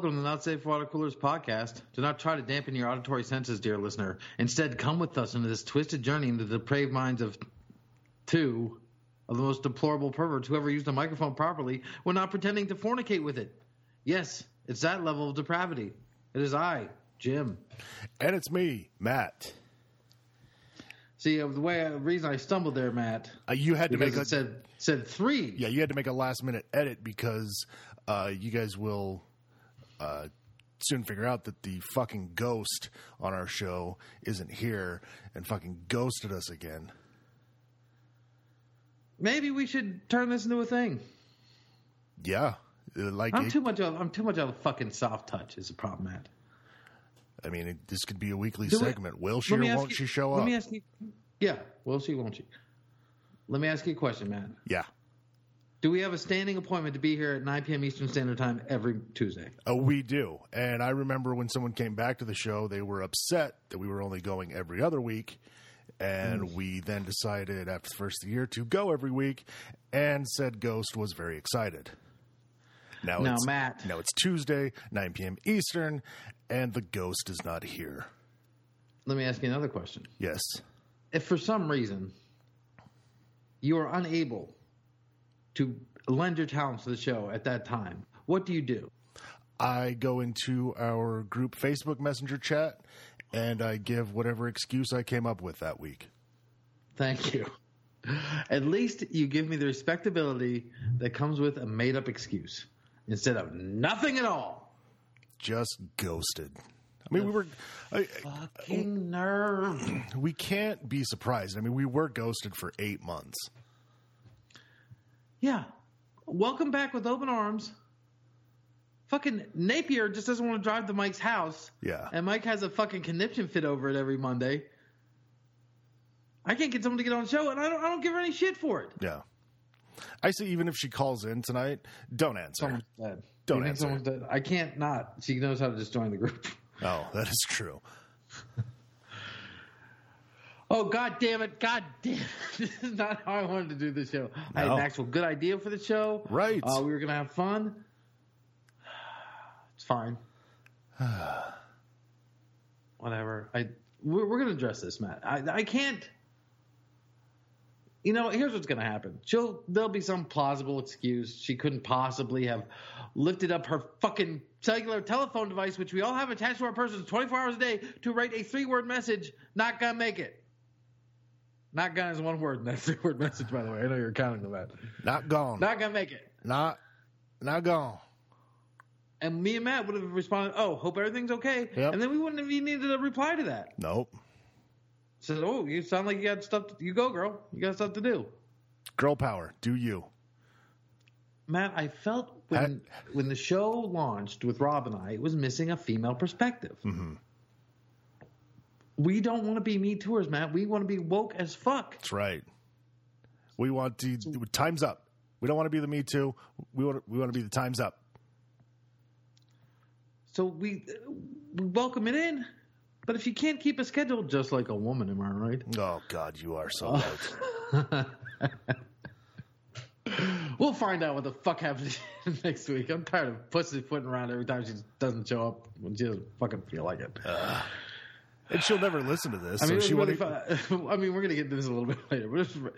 Welcome to the Not Safe for Water Coolers podcast. Do not try to dampen your auditory senses, dear listener. Instead, come with us into this twisted journey into the depraved minds of two of the most deplorable perverts who ever used a microphone properly when not pretending to fornicate with it. Yes, it's that level of depravity. It is I, Jim. And it's me, Matt. See, uh, the way the reason I stumbled there, Matt, Uh, you had to make a said said three. yeah, you had to make a last minute edit because uh, you guys will uh, soon figure out that the fucking ghost on our show isn't here and fucking ghosted us again. Maybe we should turn this into a thing. Yeah, Uh, like I'm it- too much of I'm too much of a fucking soft touch. Is the problem, Matt? I mean, it, this could be a weekly Do we- segment. Will she or won't you- she show Let up? Let me ask you. Yeah, will she? Won't she? Let me ask you a question, Matt. yeah. Do we have a standing appointment to be here at 9 p.m. Eastern Standard Time every Tuesday? Oh, we do. And I remember when someone came back to the show, they were upset that we were only going every other week. And mm. we then decided after the first year to go every week, and said Ghost was very excited. Now, Now, it's, Matt. Now it's Tuesday, 9 p.m. Eastern, and the Ghost is not here. Let me ask you another question. Yes. If for some reason you are unable to lend your talents to the show at that time, what do you do? I go into our group Facebook Messenger chat, and I give whatever excuse I came up with that week. Thank you. At least you give me the respectability that comes with a made up excuse instead of nothing at all. Just ghosted. I mean, we were. I, Fucking nerve. we can't be surprised. I mean, we were ghosted for eight months. Yeah. Welcome back with open arms. Fucking Napier just doesn't want to drive to Mike's house. Yeah. And Mike has a fucking conniption fit over it every Monday. I can't get someone to get on the show, and I don't. I don't give her any shit for it. Yeah. I say even if she calls in tonight, don't answer. Someone's dead. Don't think answer. someone's dead? I can't not. She knows how to just join the group. Oh, that is true. Oh God damn it! God damn it! This is not how I wanted to do the show. I had an actual good idea for the show. Right. Uh, we were gonna have fun. It's fine. Whatever. I we're, we're gonna address this, Matt. I I can't. You know, here's what's gonna happen. She'll there'll be some plausible excuse. She couldn't possibly have lifted up her fucking cellular telephone device, which we all have attached to our persons 24 hours a day, to write a three word message. Not gonna make it. Not gonna is one word in that three word message, by the way. I know you're counting them that. Not gone. Not gonna make it. not not gone. And me and Matt would have responded, "Oh, hope everything's okay," Yep. and then we wouldn't have even needed a reply to that. Nope. Said, "Oh, you sound like you got stuff. To, you go, girl. You got stuff to do." Girl power. Do you? Matt, I felt when when the show launched with Rob and I, it was missing a female perspective. Mm-hmm. We don't want to be me tours, Matt. We want to be woke as fuck. That's right. We want to. Time's up. We don't want to be the Me Too. We want. We want to be the Time's Up. So we we welcome it in. But if you can't keep a schedule, just like a woman, am I right? Oh God, you are so uh, right. We'll find out what the fuck happens next week. I'm tired of pussy pussyfooting around every time she doesn't show up when she doesn't fucking feel like it. And she'll never listen to this. I mean, so she really won't. fun. I mean, we're gonna get into this a little bit later, but it was,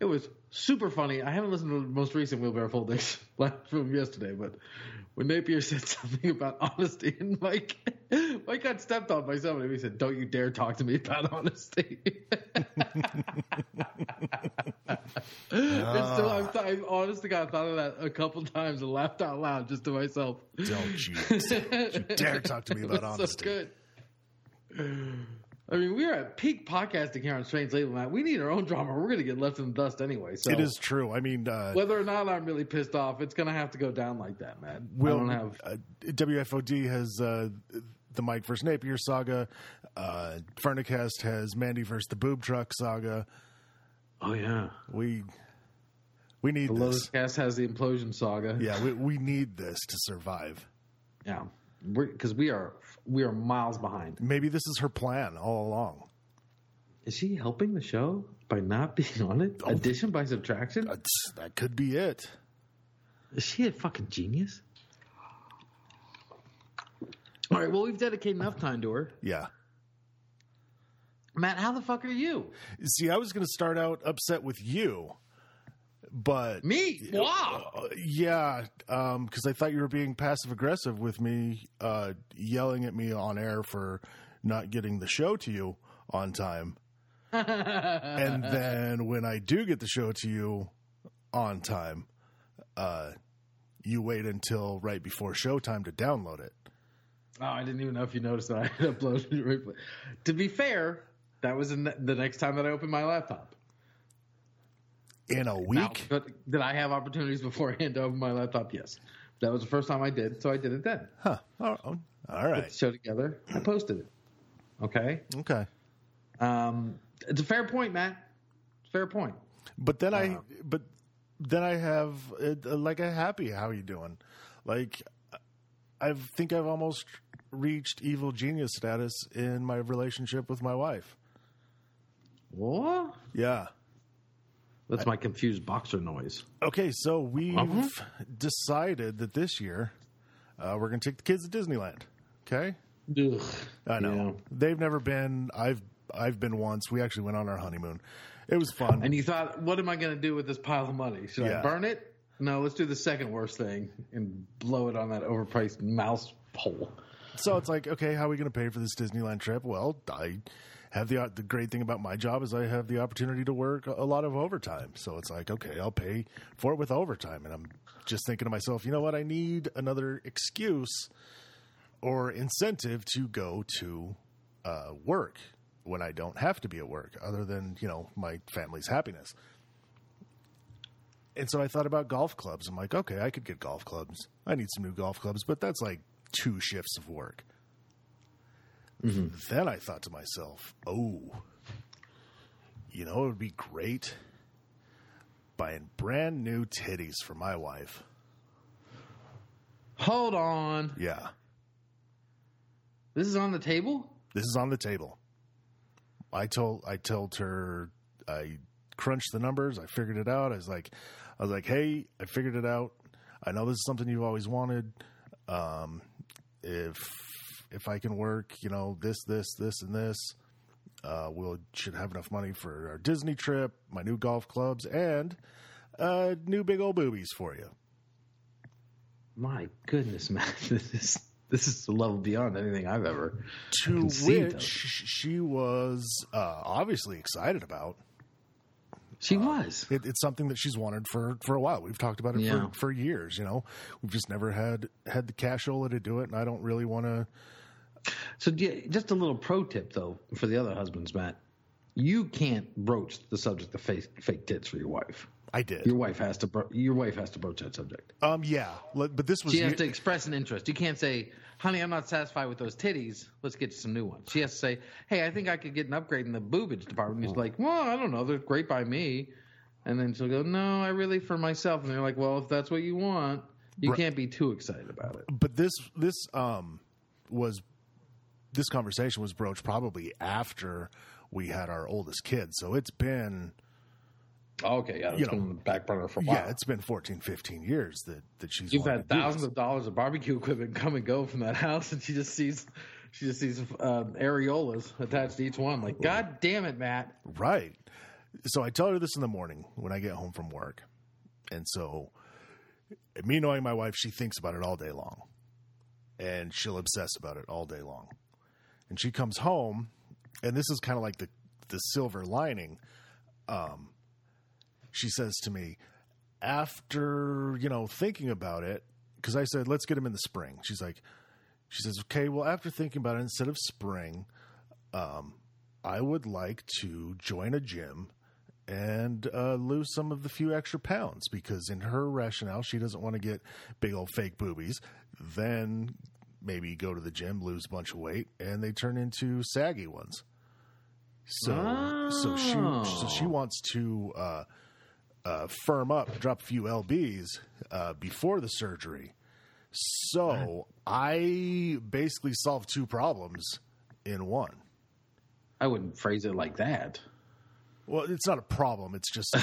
it was super funny. I haven't listened to the most recent Wheelbarrow Foldings from yesterday, but when Napier said something about honesty, and Mike, Mike got stepped on by somebody. He said, "Don't you dare talk to me about honesty." It's still, I'm, th- I'm honest to God, thought of that a couple times and laughed out loud just to myself. Don't you, you dare talk to me about honesty. So good. I mean, we are at peak podcasting here on Strange Label, Matt. We need our own drama. We're going to get left in the dust anyway. So It is true. I mean, uh, Whether or not I'm really pissed off, it's going to have to go down like that, man. Will, I don't have. uh, WFOD has uh, the Mike versus Napier saga. Uh, Furnicast has Mandy versus the Boob Truck saga. Oh yeah. We we need The this. Lotus Cast has the implosion saga. Yeah, we, we need this to survive. Yeah. Because we are we are miles behind. Maybe this is her plan all along. Is she helping the show by not being on it? Oh. Addition by subtraction? That could be it. Is she a fucking genius? All right. Well, we've dedicated enough time to her. Yeah. Matt, how the fuck are you? See, I was going to start out upset with you, but Me? Wow. Uh, yeah, because I thought you were being passive aggressive with me, uh, yelling at me on air for not getting the show to you on time. and then when I do get the show to you on time, uh, you wait until right before showtime to download it. Oh, I didn't even know if you noticed that I had uploaded it. Right. To be fair, that was the next time that I opened my laptop. In a Now, week? but did I have opportunities beforehand to open my laptop? Yes. That was the first time I did, so I did it then. Huh. Oh, oh, all right. Put the show together. I posted it. Okay. Okay. Um, it's a fair point, Matt. Fair point. But then I, Uh-huh. but then I have uh, like a happy. How you doing? Like, I think I've almost reached evil genius status in my relationship with my wife. What? Yeah. That's my confused boxer noise. Okay, so we've Uh-huh. decided that this year uh, we're going to take the kids to Disneyland. Okay. Ugh. I know they've never been. I've I've been once. We actually went on our honeymoon. It was fun. And you thought, what am I going to do with this pile of money? Should Yeah. I burn it? No, let's do the second worst thing and blow it on that overpriced mouse pole. So it's like, okay, how are we going to pay for this Disneyland trip? Well, I have the the great thing about my job is I have the opportunity to work a lot of overtime. So it's like, okay, I'll pay for it with overtime. And I'm just thinking to myself, you know what? I need another excuse or incentive to go to uh, work when I don't have to be at work, other than you know my family's happiness. And so I thought about golf clubs. I'm like, okay, I could get golf clubs. I need some new golf clubs, but that's like two shifts of work. Then I thought to myself, oh, you know, it would be great buying brand new titties for my wife. Hold on. Yeah, This is on the table? this is on the table. I told I told her I crunched the numbers. I figured it out. I was like, I was like, hey, I figured it out. I know this is something you've always wanted. Um, if if I can work, you know, this, this, this, and this, uh, we'll should have enough money for our Disney trip, my new golf clubs, and uh, new big old boobies for you. My goodness, Matt. This is this is a level beyond anything I've ever To which of. she was uh, obviously excited about. She was. It, it's something that she's wanted for, for a while. We've talked about it Yeah. for, for years. You know, we've just never had had the cashola to do it, and I don't really want to. So just a little pro tip though for the other husbands, Matt. You can't broach the subject of fake, fake tits for your wife. I did. Your wife has to. Bro- your wife has to broach that subject. Um, yeah, but this was She has to express an interest. You can't say, "Honey, I'm not satisfied with those titties. Let's get some new ones." She has to say, "Hey, I think I could get an upgrade in the boobage department." He's like, "Well, I don't know. They're great by me." And then she'll go, "No, I really for myself." And they're like, "Well, if that's what you want, you Right. can't be too excited about it." but this this um was this conversation was broached probably after we had our oldest kid. So it's been Okay, yeah, it's You been know, on back burner for a while. yeah, it's been 14, 15 years that that she's You've had thousands of dollars of barbecue equipment come and go from that house, and she just sees, she just sees uh, areolas attached to each one. Like, God damn it, Matt! Right. So I tell her this in the morning when I get home from work. And so, me knowing my wife, she thinks about it all day long. And she'll obsess about it all day long. And she comes home, and this is kind of like the, the silver lining. Um, she says to me, after, you know, thinking about it, because I said, let's get him in the spring. She's like, she says, okay, well, after thinking about it, instead of spring, I would like to join a gym and uh, lose some of the few extra pounds because, in her rationale, she doesn't want to get big old fake boobies. Then maybe go to the gym, lose a bunch of weight, and they turn into saggy ones. So, so she so she wants to uh, uh, firm up, drop a few lbs uh, before the surgery. So I basically solved two problems in one. I wouldn't phrase it like that. Well, it's not a problem. It's just,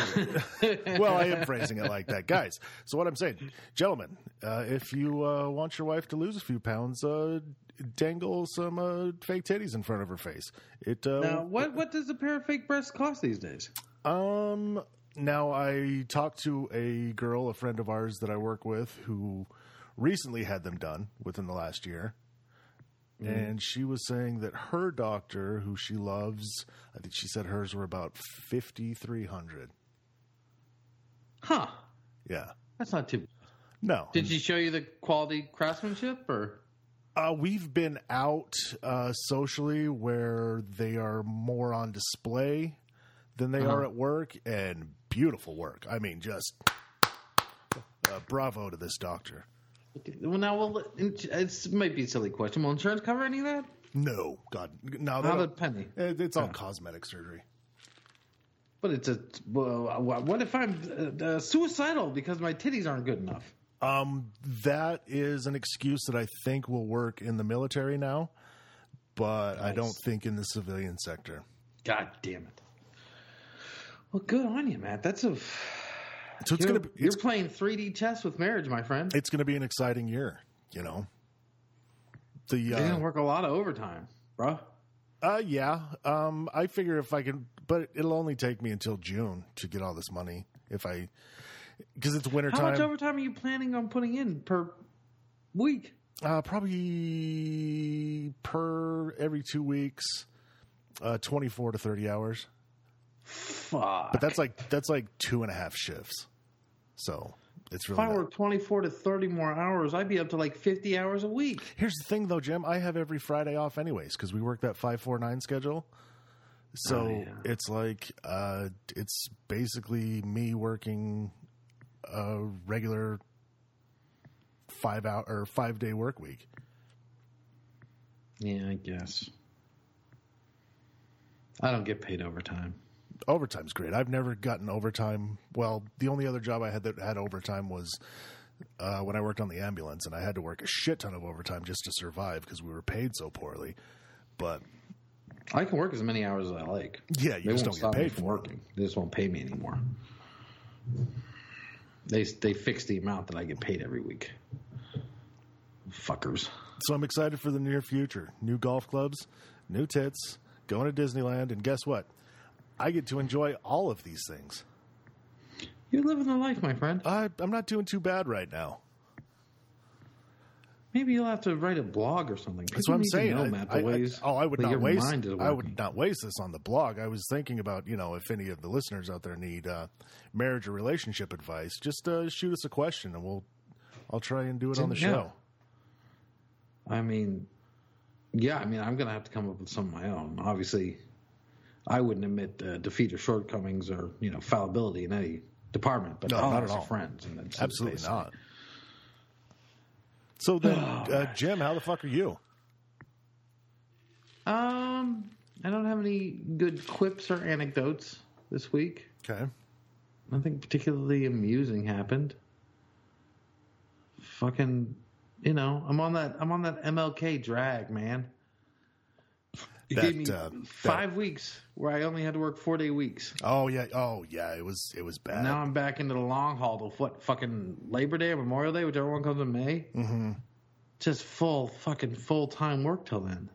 well, I am phrasing it like that, guys. So what I'm saying, gentlemen, uh, if you uh, want your wife to lose a few pounds, uh, dangle some uh, fake titties in front of her face. It uh, Now, what what does a pair of fake breasts cost these days? Um. Now I talked to a girl, a friend of ours that I work with, who recently had them done within the last year, and she was saying that her doctor, who she loves, I think she said hers were about fifty three hundred. Huh? Yeah. That's not too. bad. No. Did she show you the quality craftsmanship or? Uh, we've been out uh, socially where they are more on display than they are at work, and beautiful work. I mean, just uh, bravo to this doctor. Well, now, well, it might be a silly question. Will insurance cover any of that? No, God, no. Not a penny. it- It's all cosmetic surgery. But it's a. Well, what if I'm uh, uh, suicidal because my titties aren't good enough? Um, that is an excuse that I think will work in the military now, but I don't think in the civilian sector. God damn it. Well, good on you, Matt. That's a. So it's You're, gonna be you're playing 3D chess with marriage, my friend. it's gonna be an exciting year. You know, the uh, gonna work a lot of overtime, bro. Uh, yeah. Um, I figure if I can, but it'll only take me until June to get all this money. If I, because it's winter How much overtime are you planning on putting in per week? uh, probably per every two weeks, uh, twenty four to thirty hours. Fuck. But that's like that's like two and a half shifts. So it's if. I not- work 24 to 30 more hours, I'd be up to like 50 hours a week. Here's the thing, though, Jim. I have every Friday off anyways because we work that five four nine schedule. So Oh, yeah. it's like uh, it's basically me working a regular five hour or five day work week. Yeah, I guess. I don't get paid overtime. Overtime's great. I've never gotten overtime. Well, the only other job I had that had overtime was uh, when I worked on the ambulance, and I had to work a shit ton of overtime just to survive because we were paid so poorly. But I can work as many hours as I like. yeah, you They just won't don't get me paid for it. working. They just won't pay me anymore. They they fix the amount that I get paid every week. Fuckers. So I'm excited for the near future. New golf clubs, new tits, going to Disneyland, and guess what? I get to enjoy all of these things. You're living the life, my friend. I, I'm not doing too bad right now. Maybe you'll have to write a blog or something. That's People what I'm saying. know, I- Matt, the I- I- ways oh, I would not waste. I would not waste this on the blog. I was thinking about you know if any of the listeners out there need uh, marriage or relationship advice, just uh, shoot us a question and we'll I'll try and do it on the Yeah. show. I mean, yeah, I mean, I'm going to have to come up with some of my own. Obviously, I wouldn't admit uh, defeat or shortcomings or you know fallibility in any department, but No, not at all. friends. And Absolutely basically- not. So then, uh, Jim, how the fuck are you? Um, I don't have any good quips or anecdotes this week. Okay. Nothing particularly amusing happened. Fucking, you know, I'm on that. I'm on that MLK drag, man. It That, gave me uh, five weeks where I only had to work four day weeks. Oh yeah. Oh yeah. It was it was bad. Now I'm back into the long haul to what fucking Labor Day or Memorial Day, whichever one comes in May. hmm Just full fucking full time work till then.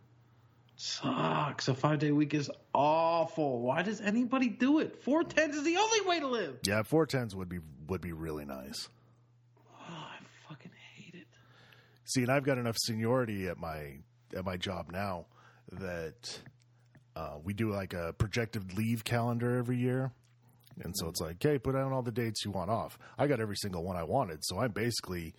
Sucks. A five day week is awful. Why does anybody do it? Four tens is the only way to live. Yeah, four tens would be would be really nice. Oh, I fucking hate it. See, and I've got enough seniority at my at my job now that uh, we do like a projected leave calendar every year, and so it's like, hey, put down all the dates you want off. I got every single one I wanted, so I'm basically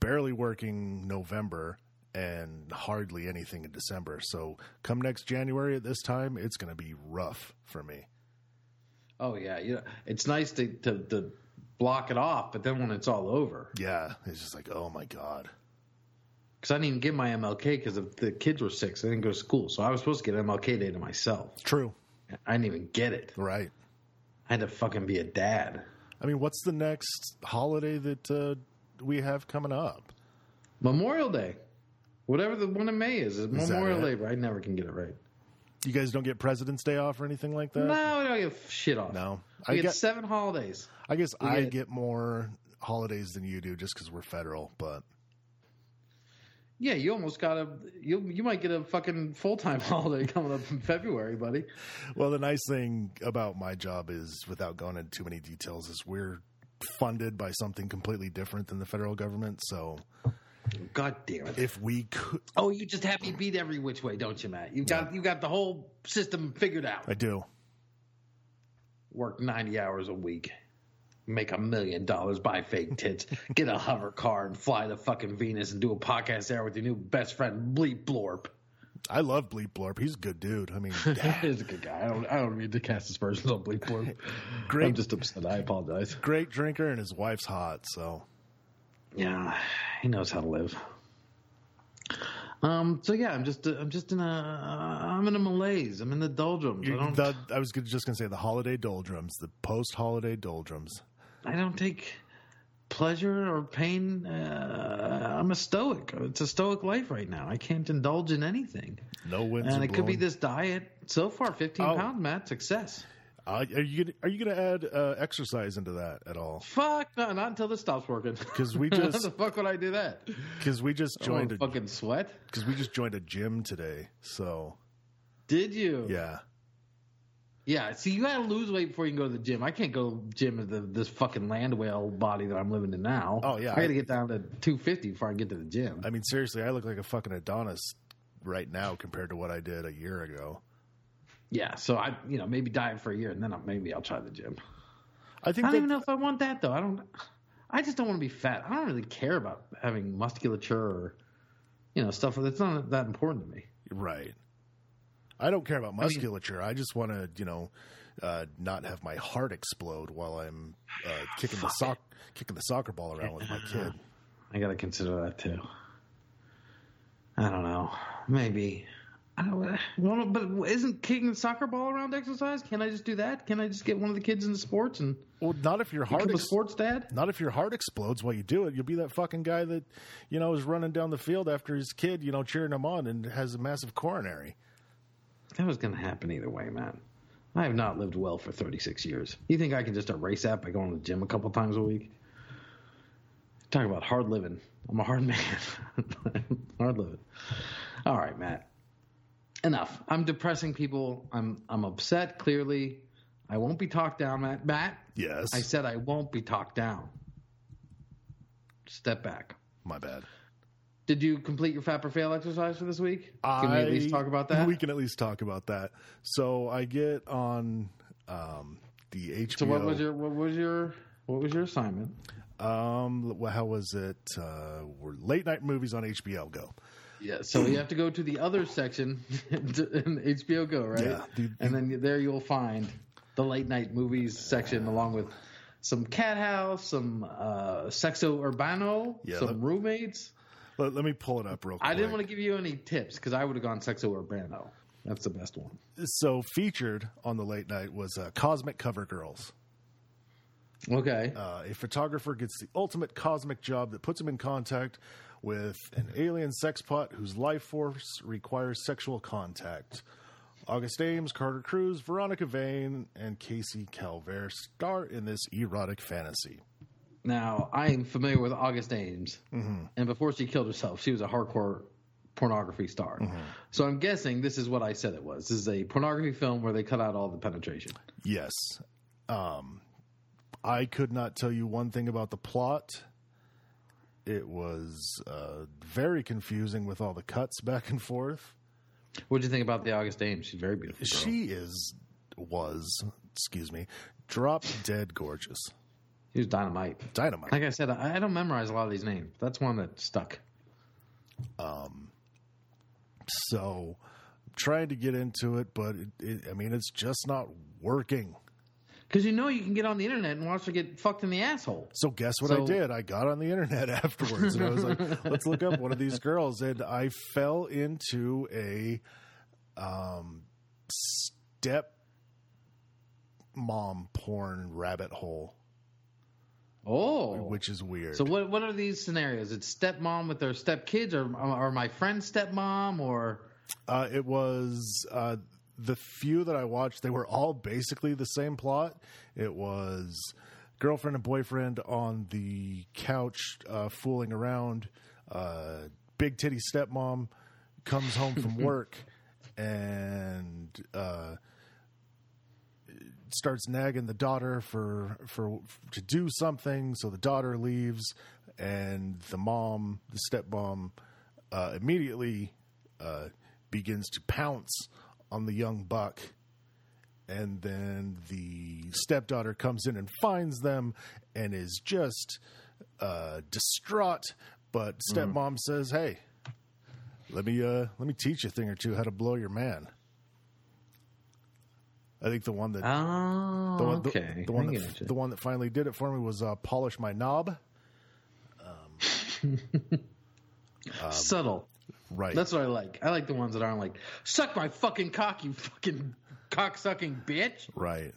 barely working November and hardly anything in December. So come next January at this time, it's going to be rough for me. Oh yeah, you know, it's nice to, to to block it off, but then when it's all over, Yeah, it's just like, oh my god. Because I didn't even get my MLK because the kids were sick, so I didn't go to school. So I was supposed to get MLK Day to myself. True, I didn't even get it. right? I had to fucking be a dad. I mean, what's the next holiday that uh, we have coming up? Memorial Day, whatever the one in May is, is Memorial? Day. I never can get it right. You guys don't get President's Day off or anything like that? No, we don't get shit off. No. we I get get- seven holidays. I guess I get- get more holidays than you do just because we're federal, but Yeah, you almost got a you you might get a fucking full time holiday coming up in February, buddy. well, the nice thing about my job is, without going into too many details, is we're funded by something completely different than the federal government. So God damn it! if we could, Oh, you just have me beat every which way, don't you, Matt? You got you got the whole system figured out. I do. Work ninety hours a week, make a million dollars, buy fake tits, get a hover car, and fly to fucking Venus and do a podcast there with your new best friend Bleep Blorp. I love Bleep Blorp. He's a good dude. I mean, He's a good guy. I don't I don't mean to cast aspersions on Bleep Blorp. Great. I'm just upset. I apologize. great drinker, and his wife's hot. So Yeah, he knows how to live. Um. So yeah, I'm just I'm just in a I'm in a malaise. I'm in the doldrums. I don't the, I was just going to say the holiday doldrums, the post-holiday doldrums. I don't take pleasure or pain. Uh, I'm a stoic. It's a stoic life right now. I can't indulge in anything, No winds. and it could be this diet. So far, 15 Oh. pounds, Matt. Success. Uh, are you gonna, are you going to add uh, exercise into that at all? Fuck no, not until this stops working. 'Cause we just- the fuck would I do that? Because we just joined oh, a fucking sweat. because we just joined a gym today. So Did you? yeah, Yeah, see, you gotta lose weight before you can go to the gym. I can't go to the gym with the, this fucking land whale body that I'm living in now. Oh, yeah. I gotta get down to 250 before I get to the gym. I mean seriously, I look like a fucking Adonis right now compared to what I did a year ago. yeah, so I, you know, maybe diet for a year and then I'll, maybe I'll try the gym. I think I don't that, even know if I want that though. I don't. I just don't want to be fat. I don't really care about having musculature or, you know, stuff that's not that important to me. right. I don't care about musculature. I just want to, you know, uh, not have my heart explode while I'm uh, kicking the sock kicking the soccer ball around with my kid. I gotta consider that too. I don't know. Maybe. I don't. Well, but isn't kicking the soccer ball around exercise? Can I just do that? Can I just get one of the kids into sports and Well, not if your heart ex- sports dad? not if your heart explodes while you do it. You'll be that fucking guy that, you know, is running down the field after his kid, you know, cheering him on and has a massive coronary. That was going to happen either way, man. I have not lived well for 36 years. You think I can just erase that by going to the gym a couple times a week? Talk about hard living. I'm a hard man. hard living. All right, Matt. Enough. I'm depressing people. I'm I'm upset. Clearly, I won't be talked down, Matt. Matt, Yes. I said I won't be talked down. Step back. My bad. Did you complete your fap or fail exercise for this week? Can we at least talk about that? We can at least talk about that. So I get on um, the HBO. So what was your what was your what was your assignment? um, how was it? Uh, we're late night movies on HBO Go. Yeah, so you have to go to the other section in HBO Go, right? Yeah, the- and then there you'll find the late night movies section along with some Cat House, some uh, Sexo Urbano, Yeah, some roommates. Let, let me pull it up real quick. I didn't want to give you any tips because I would have gone Sexo Urbano. That's the best one. So featured on the late night was uh, Cosmic Cover Girls. Okay. Uh, a photographer gets the ultimate cosmic job that puts him in contact with an alien sexpot whose life force requires sexual contact. August Ames, Carter Cruz, Veronica Vain, and Casey Calvert star in this erotic fantasy. Now, I am familiar with August Ames, and before she killed herself, she was a hardcore pornography star. So I'm guessing this is what I said it was. This is a pornography film where they cut out all the penetration. Yes. Um, I could not tell you one thing about the plot. It was uh, very confusing with all the cuts back and forth. What do you think about the August Ames? She's very beautiful. girl. She is, was, excuse me, drop dead gorgeous. She was dynamite. Dynamite. Like I said, I, I don't memorize a lot of these names. That's one that stuck. Um, So, I'm trying to get into it, but it, it, I mean, it's just not working. Because you know you can get on the internet and watch her get fucked in the asshole. So guess what I did? I got on the internet afterwards and I was like, let's look up one of these girls. And I fell into a um, step mom porn rabbit hole, Oh. which is weird. so what what are these scenarios? It's stepmom with their stepkids or or my friend's stepmom or uh, it was uh, the few that I watched, they were all basically the same plot. It was girlfriend and boyfriend on the couch uh, fooling around. Uh, big titty stepmom comes home from work and uh, starts nagging the daughter for for to do something. So the daughter leaves, and the mom, the stepmom, uh, immediately uh, begins to pounce on the young buck. And then the stepdaughter comes in and finds them and is just uh, distraught. But stepmom says, "Hey, let me uh, let me teach you a thing or two how to blow your man." I think the one that Oh, the one, the- okay. the, one that the one that finally did it for me was uh, polish my knob. Subtle. Right. That's what I like. I like the ones that aren't like, suck my fucking cock, you fucking cock sucking bitch. right.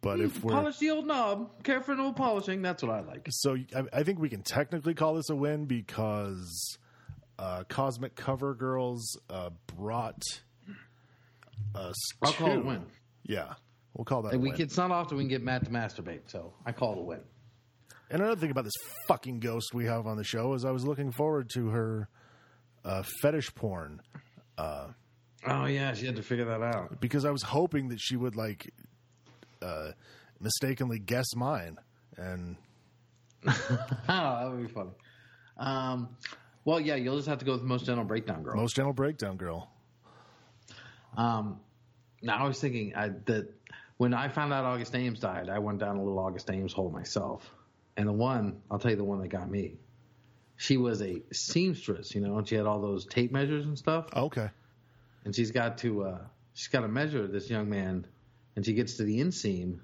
But if we're Polish the old knob. Care for no polishing. That's what I like. so, I, I think we can technically call this a win because uh, Cosmic Cover Girls uh, brought us. I'll call it a two- win. Yeah, we'll call that. a And we win. it's not often we can get Matt to masturbate, so I call it a win. And another thing about this fucking ghost we have on the show is I was looking forward to her uh, fetish porn Uh, Oh yeah, she had to figure that out. because I was hoping that she would like uh, mistakenly guess mine and Oh, that would be funny. Um, well, yeah, you'll just have to go with most gentle breakdown girl. most gentle breakdown girl. Um, now I was thinking I, that when I found out August Ames died, I went down a little August Ames hole myself. And the one, I'll tell you the one that got me. She was a seamstress, you know, and she had all those tape measures and stuff. Okay. And she's got to, uh, she's got to measure this young man, and she gets to the inseam,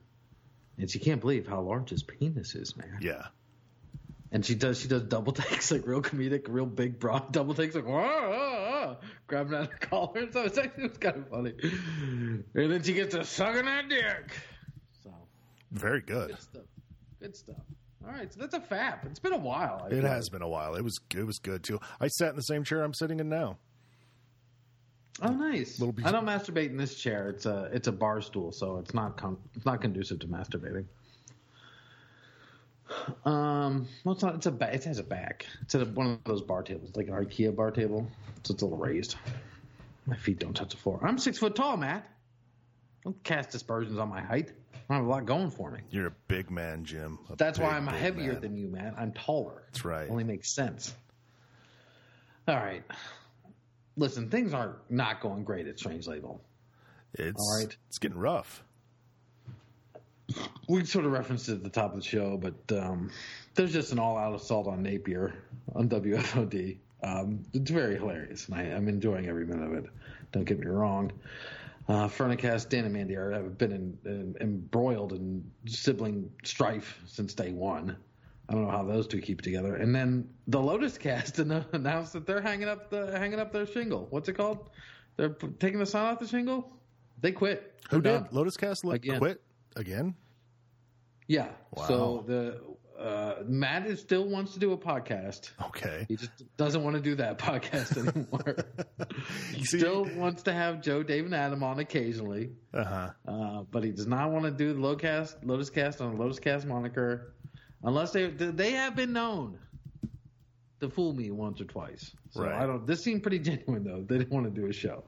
and she can't believe how large his penis is, man. Yeah. And she does she does double takes like real comedic, real big broad double takes like whoa, grabbing at her collar. So it's actually it was kind of funny. And then she gets to sucking that dick. So Very good. good stuff. Good stuff. All right, so that's a fap. It's been a while. I It has been a while. It was it was good too. I sat in the same chair I'm sitting in now. Oh, nice. I don't masturbate in this chair. It's a it's a bar stool, so it's not con- it's not conducive to masturbating. Um, well, it's not. It's a ba- it has a back. It's at a, one of those bar tables, like an IKEA bar table. So it's a little raised. My feet don't touch the floor. I'm six foot tall, Matt. Don't cast dispersions on my height. I have a lot going for me. You're a big man, Jim. A That's why I'm heavier man. than you, Matt. I'm taller. That's right. It Only makes sense. All right. Listen, things are not going great at Strange Label. It's All right. it's getting rough. We sort of referenced it at the top of the show, but um, there's just an all-out assault on Napier on WFOD. Um, it's very hilarious, and I, I'm enjoying every minute of it. Don't get me wrong. Uh, Fernicast, Dan and Mandy are, have been in, in, embroiled in sibling strife since day one. I don't know how those two keep together. And then the Lotus Cast announced that they're hanging up the hanging up their shingle. What's it called? They're p- taking the sign off the shingle. They quit. Who did. Lotus Cast Again. quit again? Yeah. Wow. So the uh, Matt is still wants to do a podcast. Okay. He just doesn't want to do that podcast anymore. he See- still wants to have Joe, Dave, and Adam on occasionally, Uh huh. uh, but he does not want to do the Lotus Cast, Lotus Cast on a Lotus Cast moniker, unless they they have been known to fool me once or twice. So Right. I don't. This seemed pretty genuine though. They didn't want to do a show.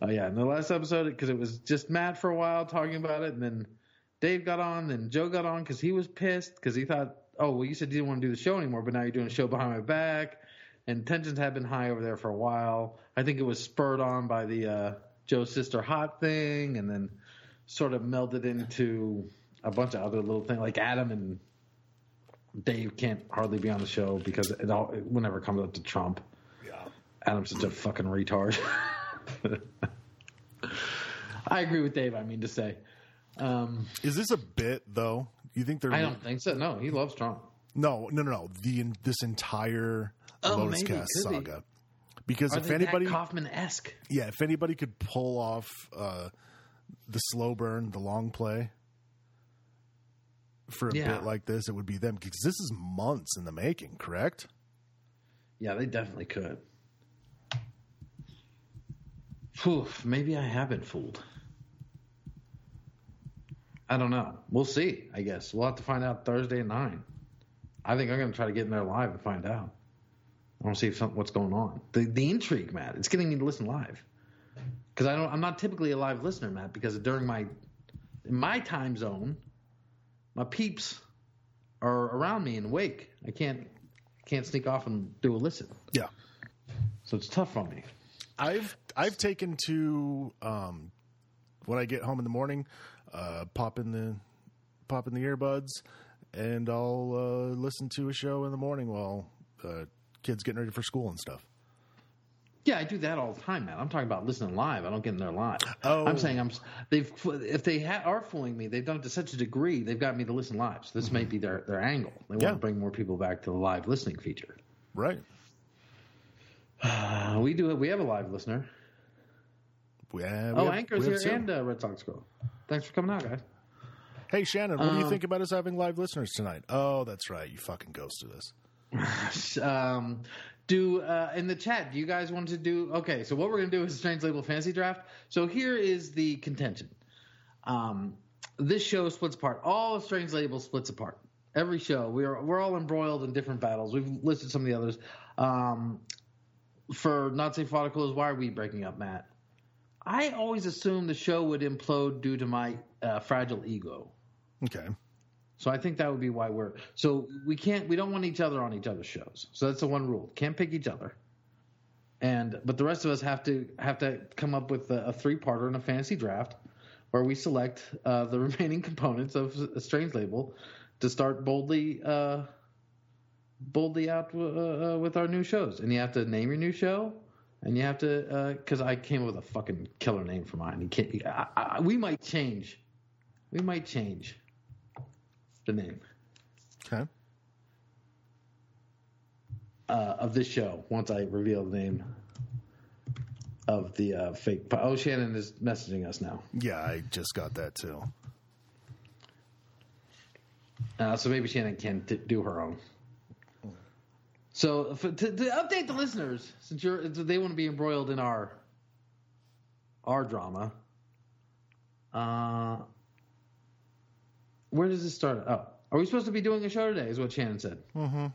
Uh, yeah, in the last episode, because it was just Matt for a while talking about it, and then Dave got on, then Joe got on because he was pissed because he thought, oh, well, you said you didn't want to do the show anymore, but now you're doing a show behind my back. And tensions had been high over there for a while. I think it was spurred on by the uh, Joe's sister hot thing, and then sort of melded into a bunch of other little things like Adam and Dave can't hardly be on the show because it all it whenever it comes up to Trump. Yeah. Adam's such a fucking retard. I agree with Dave. I mean to say, um, Is this a bit though? You think they're I don't think so. No, he loves Trump. No, no, no, no. The this entire Oh, Lotus maybe, Cast be. saga. Because Are if anybody, Kaufman esque? yeah, if anybody could pull off uh, the slow burn, the long play for a Yeah. bit like this, it would be them. Because this is months in the making, correct? Yeah, they definitely could. Whew, maybe I have been fooled. I don't know. We'll see. I guess we'll have to find out Thursday at nine. I think I'm going to try to get in there live and find out. I want to see if something, what's going on. The the intrigue, Matt. It's getting me to listen live because I don't. I'm not typically a live listener, Matt, because during my in my time zone, my peeps are around me and awake. I can't can't sneak off and do a listen. Yeah. So it's tough on me. I've I've taken to um, when I get home in the morning, uh, pop in the pop in the earbuds, and I'll uh, listen to a show in the morning while uh, kids getting ready for school and stuff. Yeah, I do that all the time, man. I'm talking about listening live. I don't get in there live. Oh. I'm saying I'm. They've if they ha- are fooling me, they've done it to such a degree. They've got me to listen live. So this may be their their angle. They want to bring more people back to the live listening feature. Right. Uh, we do it. We have a live listener. We have, Oh, we have- Anchor's we have here two. and uh, Red Sox girl. Thanks for coming out, guys. Hey Shannon, what do you Um, think about us having live listeners tonight? Oh, that's right. You fucking ghosted us. um, do uh, in the chat. Do you guys want to do? Okay, so what we're going to do is a strange label fantasy draft. So here is the contention. Um, this show splits apart. All of strange label splits apart. Every show we are we're all embroiled in different battles. We've listed some of the others. Um, for not safe articles, why are we breaking up, Matt? I always assumed the show would implode due to my uh, fragile ego. Okay. So I think that would be why we're so we can't we don't want each other on each other's shows. So that's the one rule. Can't pick each other. And but the rest of us have to have to come up with a, a three parter in a fantasy draft where we select uh, the remaining components of a strange label to start boldly uh, boldly out uh, uh, with our new shows. And you have to name your new show. And you have to, because I came up with a fucking killer name for mine. You can't, I, I, we might change. We might change the name. Okay. uh, of this show once I reveal the name of the uh, fake. Oh, Shannon is messaging us now. Yeah, I just got that too. Uh, so maybe Shannon can t- do her own. So for, to, to update the listeners, since you're they want to be embroiled in our our drama. Uh, where does this start? Oh, are we supposed to be doing a show today? Is what Shannon said. Mm-hmm.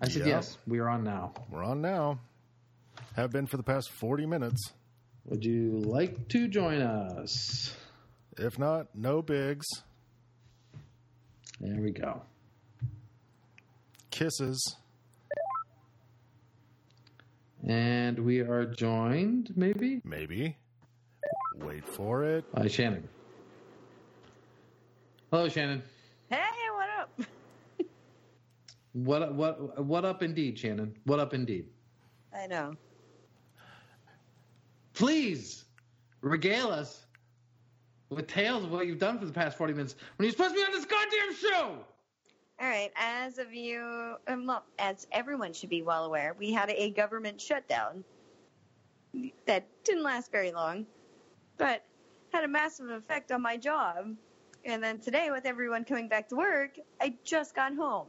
I said Yep. yes. We are on now. We're on now. Have been for the past 40 minutes. Would you like to join us? If not, no bigs. There we go. Kisses. And we are joined, maybe, Maybe. Wait for it. by Shannon. Hello, Shannon. Hey, what up? What what what up, indeed, Shannon? What up, indeed? I know. Please regale us with tales of what you've done for the past forty minutes when you're supposed to be on this goddamn show. All right, as of you, um, well, as everyone should be well aware, we had a government shutdown that didn't last very long, but had a massive effect on my job. And then today, with everyone coming back to work, I just got home.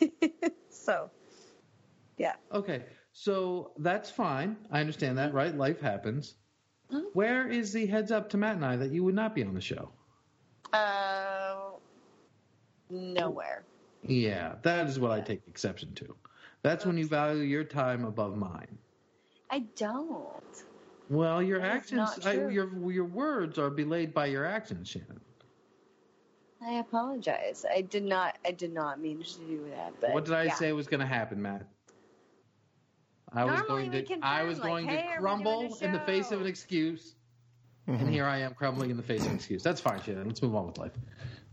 so, yeah. Okay, so that's fine. I understand that, right? Life happens. Mhm. Where is the heads up to Matt and I that you would not be on the show? Uh, nowhere. Yeah, that is what I take exception to. That's when you value your time above mine. I don't. Well, your That is actions, I, your your words are belayed by your actions, Shannon. I apologize. I did not. I did not mean to do that. But what did I yeah. say was going to happen, Matt? I was going to confirm, I was like, going "Hey, to are we doing crumble in the face of an excuse, and mm-hmm. here I am crumbling in the face of an excuse. That's fine, Shannon. Let's move on with life.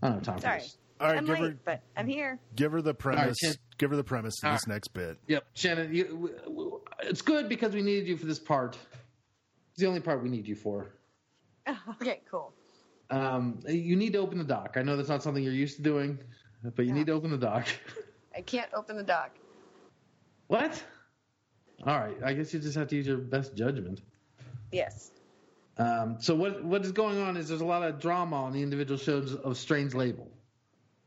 I don't have time Sorry. for this. All right, I'm give late, her, but I'm here. give her the premise. Shan- give her the premise to All this next bit. Yep, Shannon. You, w- w- it's good because we needed you for this part. It's the only part we need you for. okay, cool. Um, you need to open the dock. I know that's not something you're used to doing, but you Yeah. need to open the dock. I can't open the dock. what? All right. I guess you just have to use your best judgment. Yes. Um, so what what is going on is there's a lot of drama on the individual shows of Strange Label.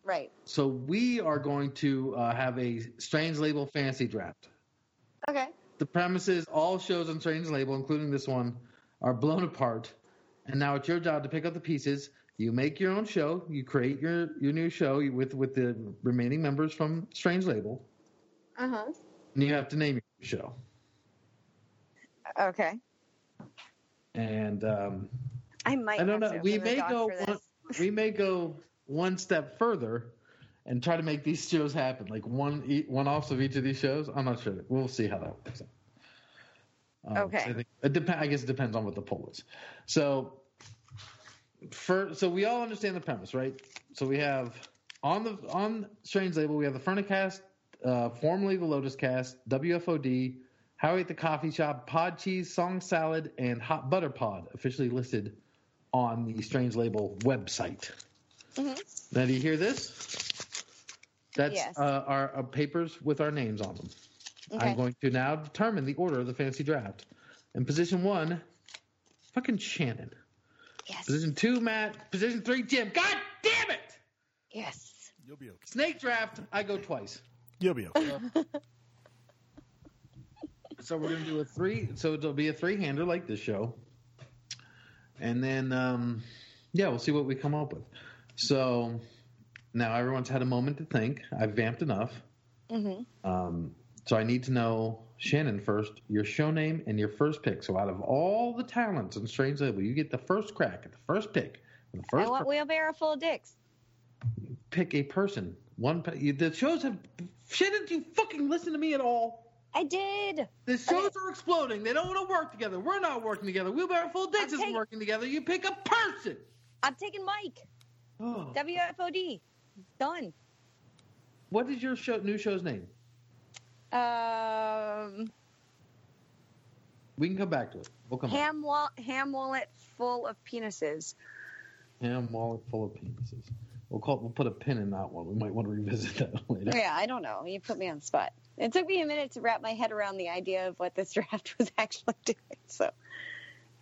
Right. So we are going to uh, have a Strange Label fantasy draft. Okay. The premise is all shows on Strange Label, including this one, are blown apart, and now it's your job to pick up the pieces. You make your own show. You create your your new show with with the remaining members from Strange Label, Uh huh. and you have to name your show. Okay. And um, I might. I don't know. to We may go for one, this. we may go one step further and try to make these shows happen, like one one offs of each of these shows. I'm not sure. We'll see how that works out. Um, Okay. I, think it dep- I guess it depends on what the poll is. So, for so we all understand the premise, right? So we have on the on Strange Label, we have the Furnicast, uh, formerly the Lotus Cast, WFOD, Howie at the Coffee Shop, Pod Cheese, Song Salad, and Hot Butter Pod officially listed on the Strange Label website. Mhm. Now, do you hear this? That's Yes. uh, our, our papers with our names on them. Okay. I'm going to now determine the order of the fantasy draft. In position one, fucking Shannon. Yes. Position two, Matt. Position three, Jim. God damn it! Yes. You'll be okay. Snake draft, I go twice. You'll be okay. So we're gonna do a three. So it'll be a three-hander like this show, and then um, yeah, we'll see what we come up with. So now everyone's had a moment to think. I've vamped enough. hmm Um, so I need to know Shannon first, your show name and your first pick. So out of all the talents and Strange Label, you get the first crack at the first pick. The I first want per- wheelbarrow full of dicks. pick a person. One. pe- The shows have. Shannon, do you fucking listen to me at all? I did. The shows are exploding. They don't want to work together. We're not working together. Wheelbarrow Full of Dicks I'm isn't working together. You pick a person. I'm taking Mike. Oh. WFOD. Done. What is your show, new show's name? Um, We can come back to it. We'll come ham, wall- ham wallet full of penises. Ham wallet full of penises. We'll call. We'll put a pin in that one. We might want to revisit that later. Yeah, I don't know. You put me on the spot. It took me a minute to wrap my head around the idea of what this draft was actually doing. So,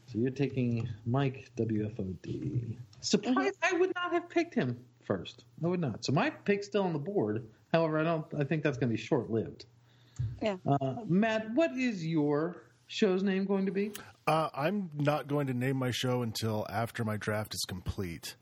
So you're taking Mike WFOD. Surprised I would not have picked him first. I would not. So my pick's still on the board. However, I don't. I think that's going to be short lived. Yeah. Uh, Matt, what is your show's name going to be? Uh, I'm not going to name my show until after my draft is complete.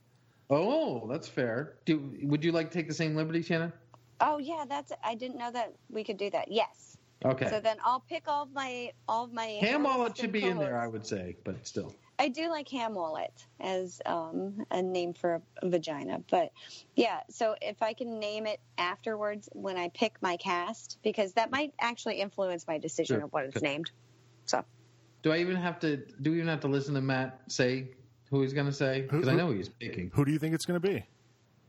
Oh, that's fair. Do would you like to take the same liberty, Shannon? oh yeah, that's. I didn't know that we could do that. Yes. Okay. So then I'll pick all of my all of my Ham wallet hosts should and be in there. I would say, but still. I do like ham wallet as um, a name for a vagina, but yeah. So if I can name it afterwards when I pick my cast, because that might actually influence my decision Sure. of what it's Good. named. So Do I even have to? Do we even have to listen to Matt say who he's going to say? Because I know who he's picking. Who do you think it's going to be?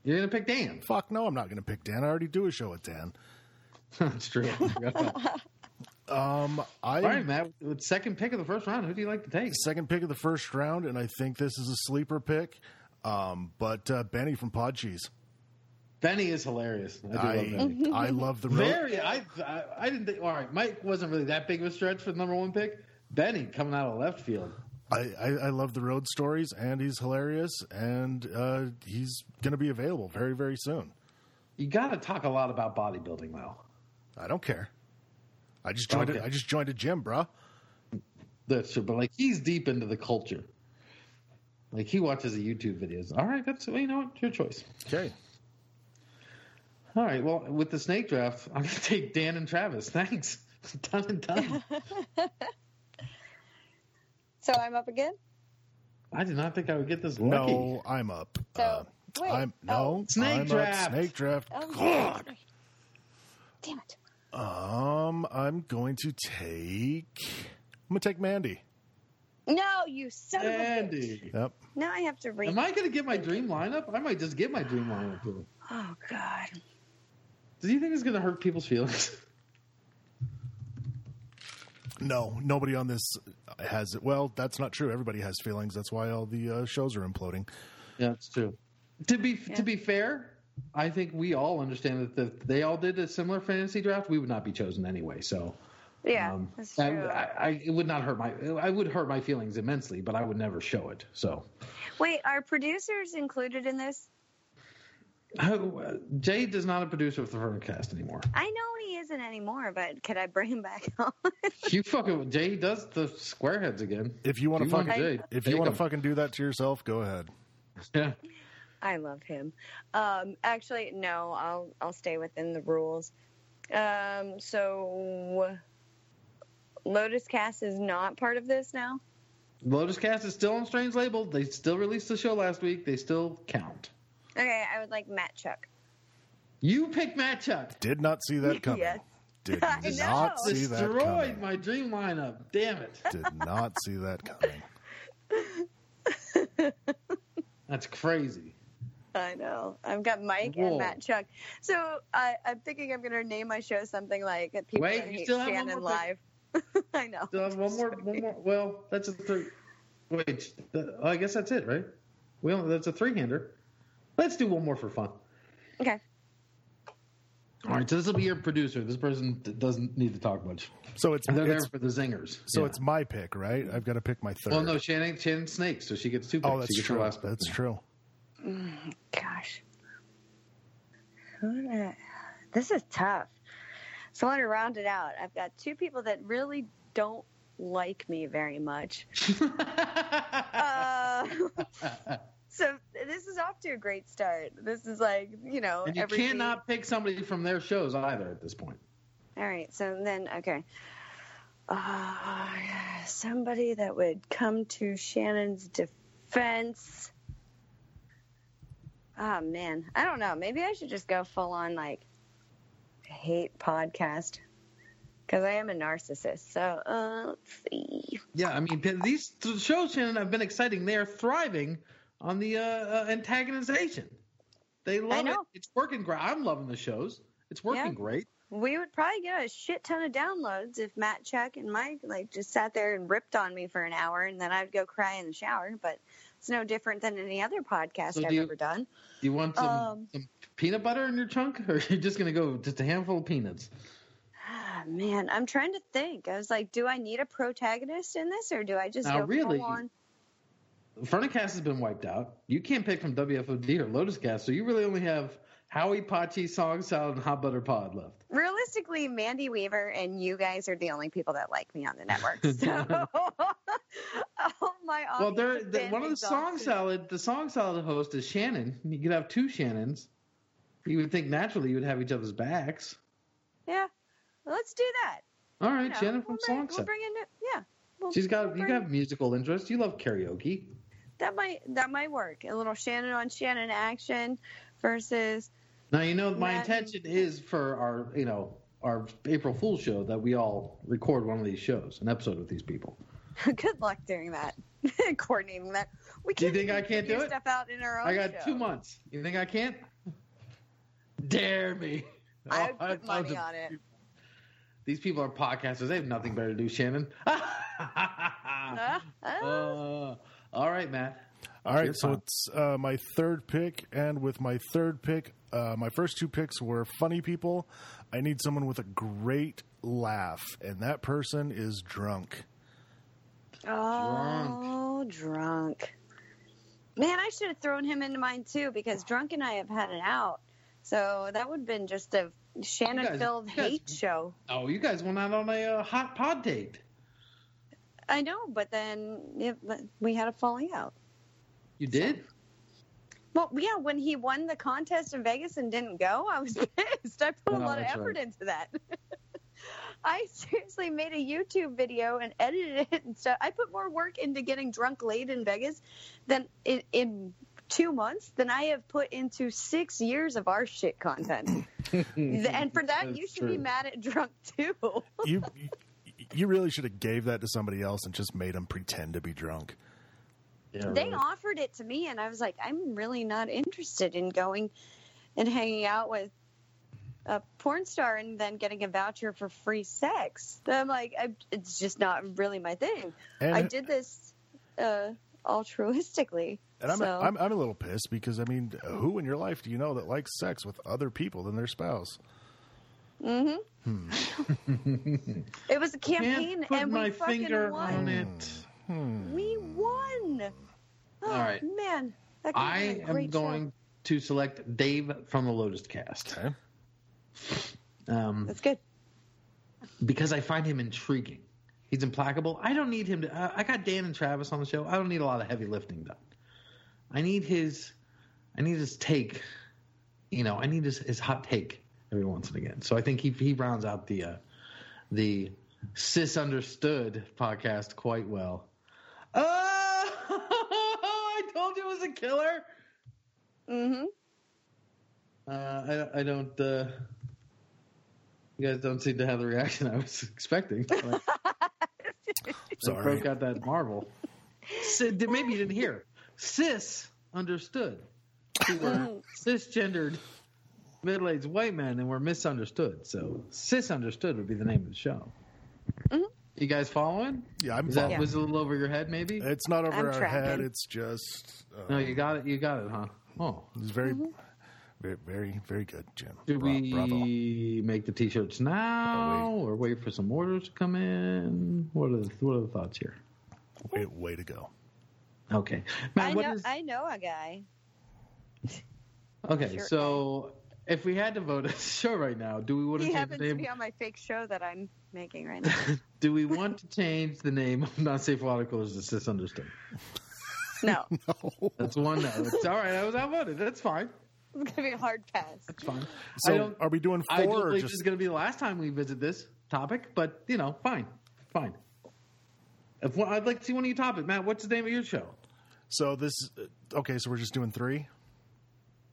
You're going to pick Dan. Fuck no, I'm not going to pick Dan. I already do a show with Dan. That's true. Um, I All right, Matt. Second pick of the first round, who do you like to take? second pick of the first round, and I think this is a sleeper pick. Um, but uh, Benny from Pod Cheese. Benny is hilarious. I do love I Benny. I love the road. Very. I, I I didn't think. All right, Mike wasn't really that big of a stretch for the number one pick. Benny coming out of left field. I, I, I love the road stories, and he's hilarious, and uh, he's going to be available very very soon. You got to talk a lot about bodybuilding, though. I don't care. I just joined. Okay. A, I just joined a gym, bruh. That's true, but like he's deep into the culture. Like he watches the YouTube videos. All right, that's well, you know what, your choice. Okay. All right, well, with the snake draft, I'm gonna take Dan and Travis. Thanks, done and done. so I'm up again. I did not think I would get this lucky. No, I'm up. So, Uh, wait, I'm no oh. Snake I'm draft. Up. Snake draft. Oh, God. Damn it! Um, I'm going to take. I'm gonna take Mandy. No, you son of a bitch. Yep. Now I have to read. am I gonna get my dream lineup? I might just get my dream lineup. Too. Oh God. Do you think it's gonna hurt people's feelings? No, nobody on this has it. Well, that's not true. Everybody has feelings. That's why all the uh, shows are imploding. Yeah, it's true. To be Yeah. to be fair, I think we all understand that if they all did a similar fantasy draft, we would not be chosen anyway. So Yeah, um, that's true. I, I, it would not hurt my. I would hurt my feelings immensely, but I would never show it. So Wait, are producers included in this? uh, Jay is not a producer of the Verticast anymore. I know he isn't anymore, but could I bring him back on? you fucking Jay does the squareheads again. If you want to fucking, Jay, if you want to fucking do that to yourself, go ahead. Yeah. I love him. Um, actually, no, I'll I'll stay within the rules. Um, so Lotus Cast is not part of this now. Lotus Cast is still on Strange Label. They still released the show last week. They still count. Okay, I would like Matt Chuck. You picked Matt Chuck. Did not see that coming. Yes. Did I not see that coming. Destroyed my dream lineup. Damn it. Did not see that coming. That's crazy. I know. I've got Mike Whoa. and Matt Chuck. So I, I'm thinking I'm going to name my show something like uh, "People Wait, you Hate still have Shannon Live." I know. Still have one more. One more. Well, that's a three. Wait, I guess that's it, right? Well, that's a three-hander. Let's do one more for fun. Okay. All right, so this will be your producer. This person doesn't need to talk much. So it's, They're there for the zingers. so Yeah. it's my pick, right? I've got to pick my third. Well, no, Shannon, Shannon Snakes, so she gets two oh, picks. oh, that's she gets her true. last pick. That's true. Gosh. This is tough. So I want to round it out. I've got two people that really don't like me very much. Uh, so this is off to a great start. This is like, you know, and you cannot pick somebody from their shows either at this point. All right, so then okay. Uh, somebody that would come to Shannon's defense. Oh man, I don't know. Maybe I should just go full on like hate podcast because I am a narcissist. So uh, let's see. Yeah, I mean, these shows, Shannon, have been exciting. They are thriving on the uh, uh, antagonization. They love it. It's working great. I'm loving the shows. It's working Yeah. great. We would probably get a shit ton of downloads if Matt Chuck and Mike like just sat there and ripped on me for an hour, and then I'd go cry in the shower. But it's no different than any other podcast So I've you- ever done. Do you want some, Um, some peanut butter in your chunk, or are you just going to go just a handful of peanuts? Ah, Man, I'm trying to think. I was like, do I need a protagonist in this, or do I just Now, go really, on? Furnicast has been wiped out. You can't pick from WFOD or Lotus Cast, so you really only have Howie, Pod Cheese, Song Salad, and Hot Butter Pod left. Realistically, Mandy Weaver and you guys are the only people that like me on the network. So, oh my! Well, there, has the, been one of the Song. Salad, the Song Salad host is Shannon. You could have two Shannons. You would think naturally you would have each other's backs. Yeah, let's do that. All right, You know, Shannon from we'll bring, Song we'll Salad. bring in, yeah. We'll, She's got we'll you have musical interest. You love karaoke. that might that might work. A little Shannon on Shannon action versus Now you know my intention is for our you know our April Fool's show that we all record one of these shows, an episode with these people. good luck doing that, coordinating that. We can't Do you think I can't do it? Stuff out in our own I got show. two months. You think I can't? Dare me. I would put money on it. These people are podcasters. They have nothing better to do, Shannon. Uh, uh, Uh, all right, Matt. All right, so it's uh, my third pick, and with my third pick, uh, my first two picks were funny people. I need someone with a great laugh, and that person is drunk. oh, drunk. Man, I should have thrown him into mine too because drunk and I have had it out. So that would have been just a Shannon-filled you guys- hate show. Oh, you guys went out on a uh, hot pod date. I know, but then it, we had a falling out. You did? Well, yeah, when he won the contest in Vegas and didn't go, I was pissed. I put a Oh, lot of effort right. into that. I seriously made a YouTube video and edited it and stuff. I put more work into getting drunk late in Vegas than in, in two months than I have put into six years of our shit content. and for that, you That's should be mad at drunk too. You you really should have gave that to somebody else and just made them pretend to be drunk. Yeah, they really. offered it to me and i was like i'm really not interested in going and hanging out with a porn star and then getting a voucher for free sex i'm like I, it's just not really my thing And, i did this uh altruistically and I'm, so I'm I'm a little pissed because I mean, who in your life do you know that likes sex with other people than their spouse? hmm it was a campaign Can't put and my we fucking finger won on it. Hmm. we won oh, All right. man that I am great show. going to select Dave from the Lotus Cast Okay. um, that's good because I find him intriguing. He's implacable. I don't need him to. Uh, I got Dan and Travis on the show. I don't need a lot of heavy lifting done. I need his I need his take. You know, I need his, his hot take every once and again. So I think he he rounds out the uh, the cis understood podcast quite well. Oh, I told you it was a killer. Mm-hmm. Uh, I I don't. Uh, you guys don't seem to have the reaction I was expecting. Like, I Sorry. broke out that marvel. So, maybe you didn't hear. Cis understood. We were cisgendered middle-aged white men, and we're misunderstood. So cis understood would be the name of the show. You guys following? Yeah, I'm Is that following. was a little over your head, maybe? It's not over I'm our tracking. head. It's just. Uh, No, you got it. You got it, huh? Oh, It's very, Mm-hmm. very, very, very good, Jim. do Bra- we Bravo. make the t-shirts now, or wait for some orders to come in? What are the, what are the thoughts here? Way, way to go. Okay, Matt, I know. is- I know a guy. okay. Sure. So if we had to vote a show right now, do we want to He change happens the to be on my fake show that I'm making right now. Do we want to change the name of Not Safe Water Coolers to Cis Understood? No, That's one no. It's all right. I was outvoted. That's fine. it's gonna be a hard pass. That's fine. I So, don't. are we doing four? I don't four or believe this is going to be the last time we visit this topic, but you know, fine, fine. If I'd like to see one of you top it, Matt. What's the name of your show? So this. Okay, so we're just doing three.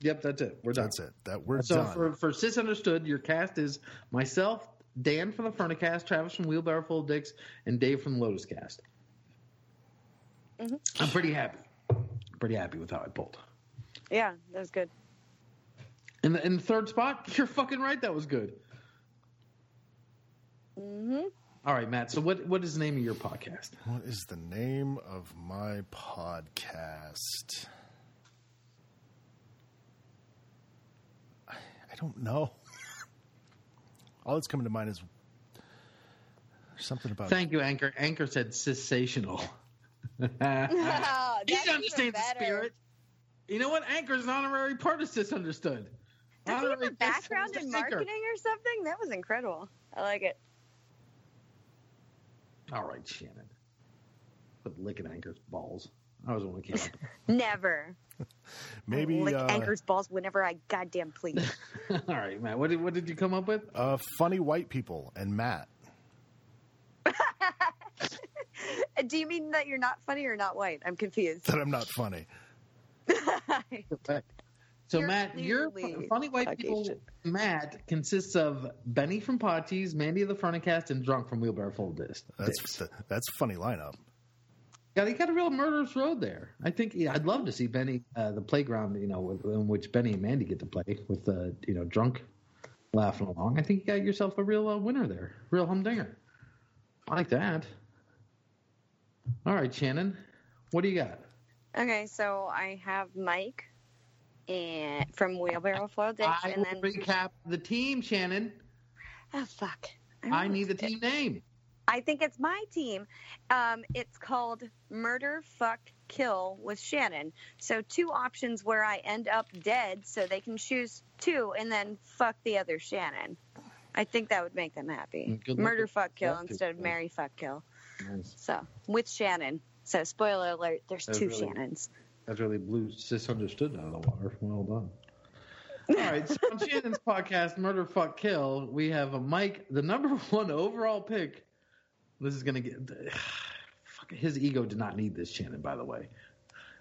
Yep, that's it. We're done. That's it. That we're So done. for for Cis Understood, your cast is myself, Dan from the Furnicast, Travis from Wheelbarrow Full of Dicks, and Dave from Lotus Cast. Mhm. I'm pretty happy. Pretty happy with how I pulled. Yeah, that was good. In the, in the third spot, you're fucking right. That was good. hmm All right, Matt. So what what is the name of your podcast? What is the name of my podcast? I, I don't know. All that's coming to mind is something about. Thank you, Anchor. Anchor said sensational. Ah, he understands the spirit. You know what? Anchor's an honorary part of Cis Understood. Does he have Honorary a background in host Anchor. marketing or something? That was incredible. I like it. All right, Shannon. Quit licking Anchor's balls. I was the one who came Never. maybe I lick uh, anchor's balls whenever I goddamn please. All right, Matt. What did what did you come up with? uh, funny white people and Matt. Do you mean that you're not funny or not white? I'm confused. That I'm not funny. So Matt, You're Matt, your funny white people. Caucasian. Matt consists of Benny from Pod Cheese, Mandy of the Furnicast, and Drunk from Wheelbarrow Full of Dis- That's that's funny lineup. Yeah, they got a real murderous road there. I think yeah, I'd love to see Benny, uh, the playground, you know, in which Benny and Mandy get to play with, uh, you know, drunk laughing along. I think you got yourself a real uh, winner there, real humdinger. I like that. All right, Shannon, what do you got? Okay, so I have Mike and from Wheelbarrow Flow Dicks, I and will then recap the team, Shannon. oh fuck, I don't need the team name. I think it's my team. Um, it's called Murder, Fuck, Kill with Shannon. So two options where I end up dead, so they can choose two and then fuck the other Shannon. I think that would make them happy. Mm, Murder, fuck, kill instead of marry, fuck, kill. Nice. So with Shannon. So spoiler alert: there's That's two really- Shannons. That's really blew cis understood out of the water. Well done. All right, so on Shannon's podcast, Murder, Fuck, Kill, we have a Mike, the number one overall pick. This is gonna get. Fuck, his ego did not need this, Shannon. By the way,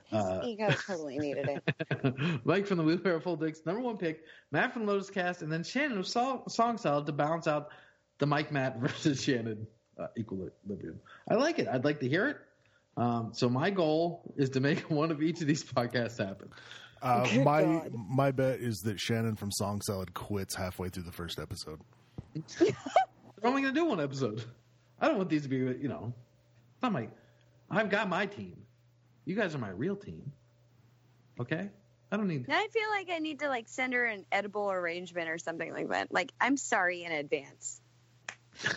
His Uh, ego totally needed it. Mike from the Wheelbarrow Full Dicks, number one pick. Matt from Lotus Cast, and then Shannon of Song, Song Salad to balance out the Mike Matt versus Shannon uh, equilibrium. I like it. I'd like to hear it. Um, so my goal is to make one of each of these podcasts happen. Uh, my God. my bet is that Shannon from Song Salad quits halfway through the first episode. I'm only going to do one episode. I don't want these to be, you know, not my. I've got my team. You guys are my real team. Okay, I don't need. Now I feel like I need to like send her an edible arrangement or something like that. Like I'm sorry in advance.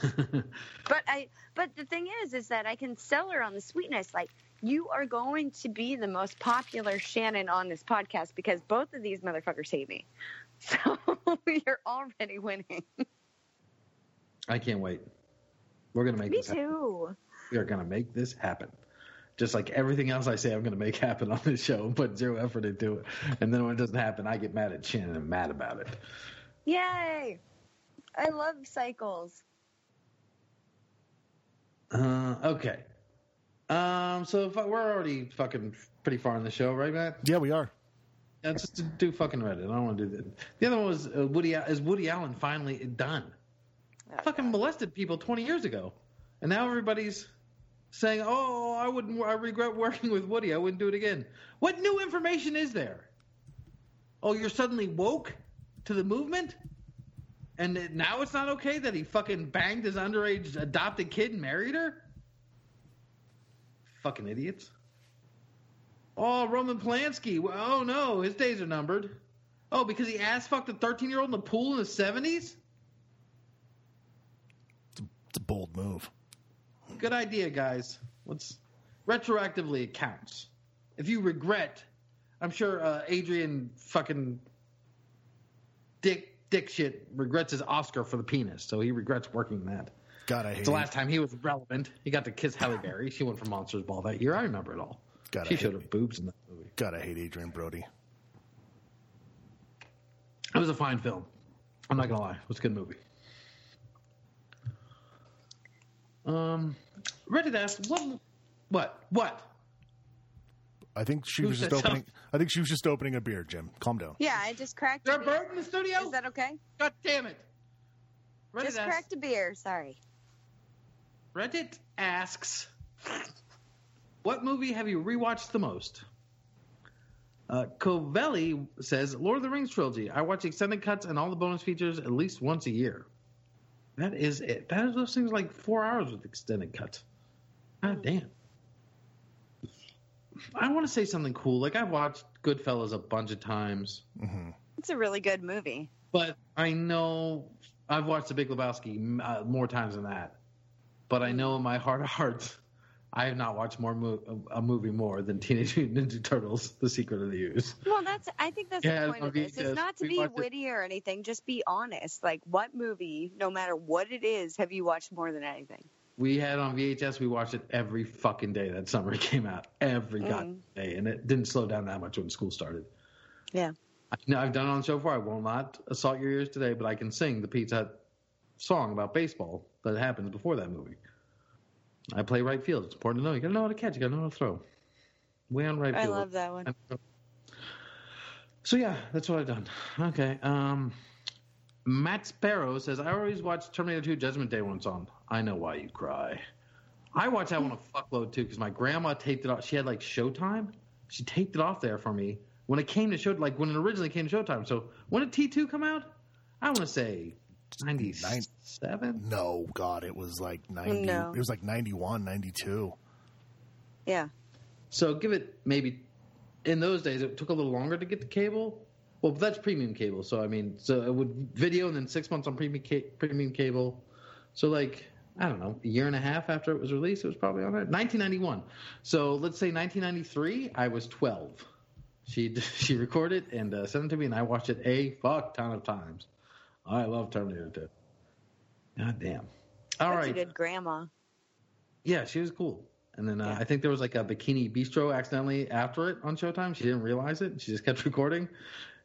But I but the thing is is that I can sell her on the sweetness like you are going to be the most popular Shannon on this podcast because both of these motherfuckers hate me. So you're already winning. I can't wait. We're going to make me this happen. too. We are going to make this happen. just like everything else I say I'm going to make happen on this show and put zero effort into it. And then when it doesn't happen, I get mad at Chin and I'm mad about it. Yay! I love cycles. Uh, okay. Um, so if I, we're already fucking pretty far in the show, right, Matt? Yeah, we are. Yeah, just do fucking Reddit. I don't want to do that. The other one was uh, Woody. Is Woody Allen finally done? Oh, fucking molested people 20 years ago, and now everybody's saying, "Oh, I wouldn't. I regret working with Woody. I wouldn't do it again." What new information is there? Oh, you're suddenly woke to the movement, and now it's not okay that he fucking banged his underage adopted kid and married her. Fucking idiots. Oh, Roman Polanski. Oh no, his days are numbered. Oh, because he ass fucked a 13 year old in the pool in the 70s. It's a bold move. Good idea, guys. Let's retroactively it counts. If you regret, I'm sure uh, Adrian fucking dick dick shit regrets his Oscar for the penis, so he regrets working that. God, I hate It's the last time he was relevant. He got to kiss Halle Berry. She went for Monsters Ball that year. I remember it all. God, she showed her boobs in that movie. God, I hate Adrien Brody. It was a fine film. I'm not gonna lie. It was a good movie. Um, Reddit asked, "What? What? What? I think she Who was just said opening. I think she was just opening a beer. Jim, calm down. Yeah, I just cracked. Is a there a beer. bird in the studio? Is that okay? God damn it! Reddit Just asks, cracked a beer. Sorry. Reddit asks, "What movie have you rewatched the most?" Uh, Covelli says, "Lord of the Rings trilogy. I watch extended cuts and all the bonus features at least once a year." That is it. That is those things like four hours with extended cuts. God damn. I want to say something cool. Like I've watched Goodfellas a bunch of times, hmm It's a really good movie. but I know I've watched The Big Lebowski uh, more times than that. But I know in my heart of hearts, I have not watched more mo- a movie more than Teenage Mutant Ninja Turtles: The Secret of the Ooze. Well, that's. I think that's Yeah, the point of this. yes, It's not to be watched it. witty or anything. Just be honest. Like, what movie, no matter what it is, have you watched more than anything? We had on VHS. We watched it every fucking day that summer it came out, every Mm. goddamn day, and it didn't slow down that much when school started. Yeah. I, no, I've done it on the show before. I will not assault your ears today, but I can sing the Pizza Hut song about baseball that happens before that movie. I play right field. It's important to know. You got to know how to catch. You got to know how to throw. Way on right I field. love that one. So yeah, that's what I've done. Okay. Um, Matt Sparrow says I always watch Terminator 2 Judgment Day when it's on. I know why you cry. I watch that one a fuckload too because my grandma taped it off. She had like Showtime. She taped it off there for me when it came to show. Like when it originally came to Showtime. So when did T2 come out? I want to say 97. No, God, it was like ninety. No. It was like 91, 92. Yeah. So give it maybe in those days it took a little longer to get the cable. Well, that's premium cable. So I mean, so it would video and then six months on premium ca- premium cable. So like I don't know, a year and a half after it was released, it was probably on there. 1991. So let's say 1993, I was 12. She she recorded and uh, sent it to me, and I watched it a fuck ton of times. I love Terminator 2. God damn. All That's right. a good grandma. Yeah, she was cool. And then uh, Yeah. I think there was like a Bikini Bistro accidentally after it on Showtime. She didn't realize it. She just kept recording.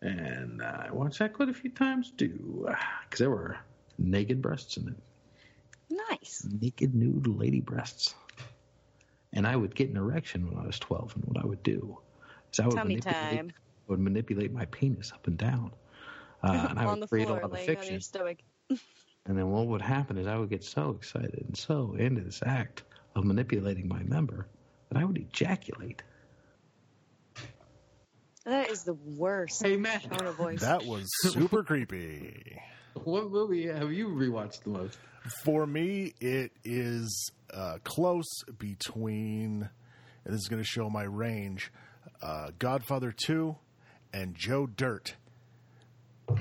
And uh, I watched that quite a few times too. Because there were naked breasts in it. Nice. Naked, nude lady breasts. And I would get an erection when I was 12. And what I would do is I would, Tummy manipulate, time. would manipulate my penis up and down. Uh, and I would the create floor, a lot of fiction. And then what would happen is I would get so excited and so into this act of manipulating my member that I would ejaculate. That is the worst Hey, Matt, tone of voice. That was super creepy. what movie have you rewatched the most? For me, it is uh, close between, and this is going to show my range, uh, Godfather 2 and Joe Dirt.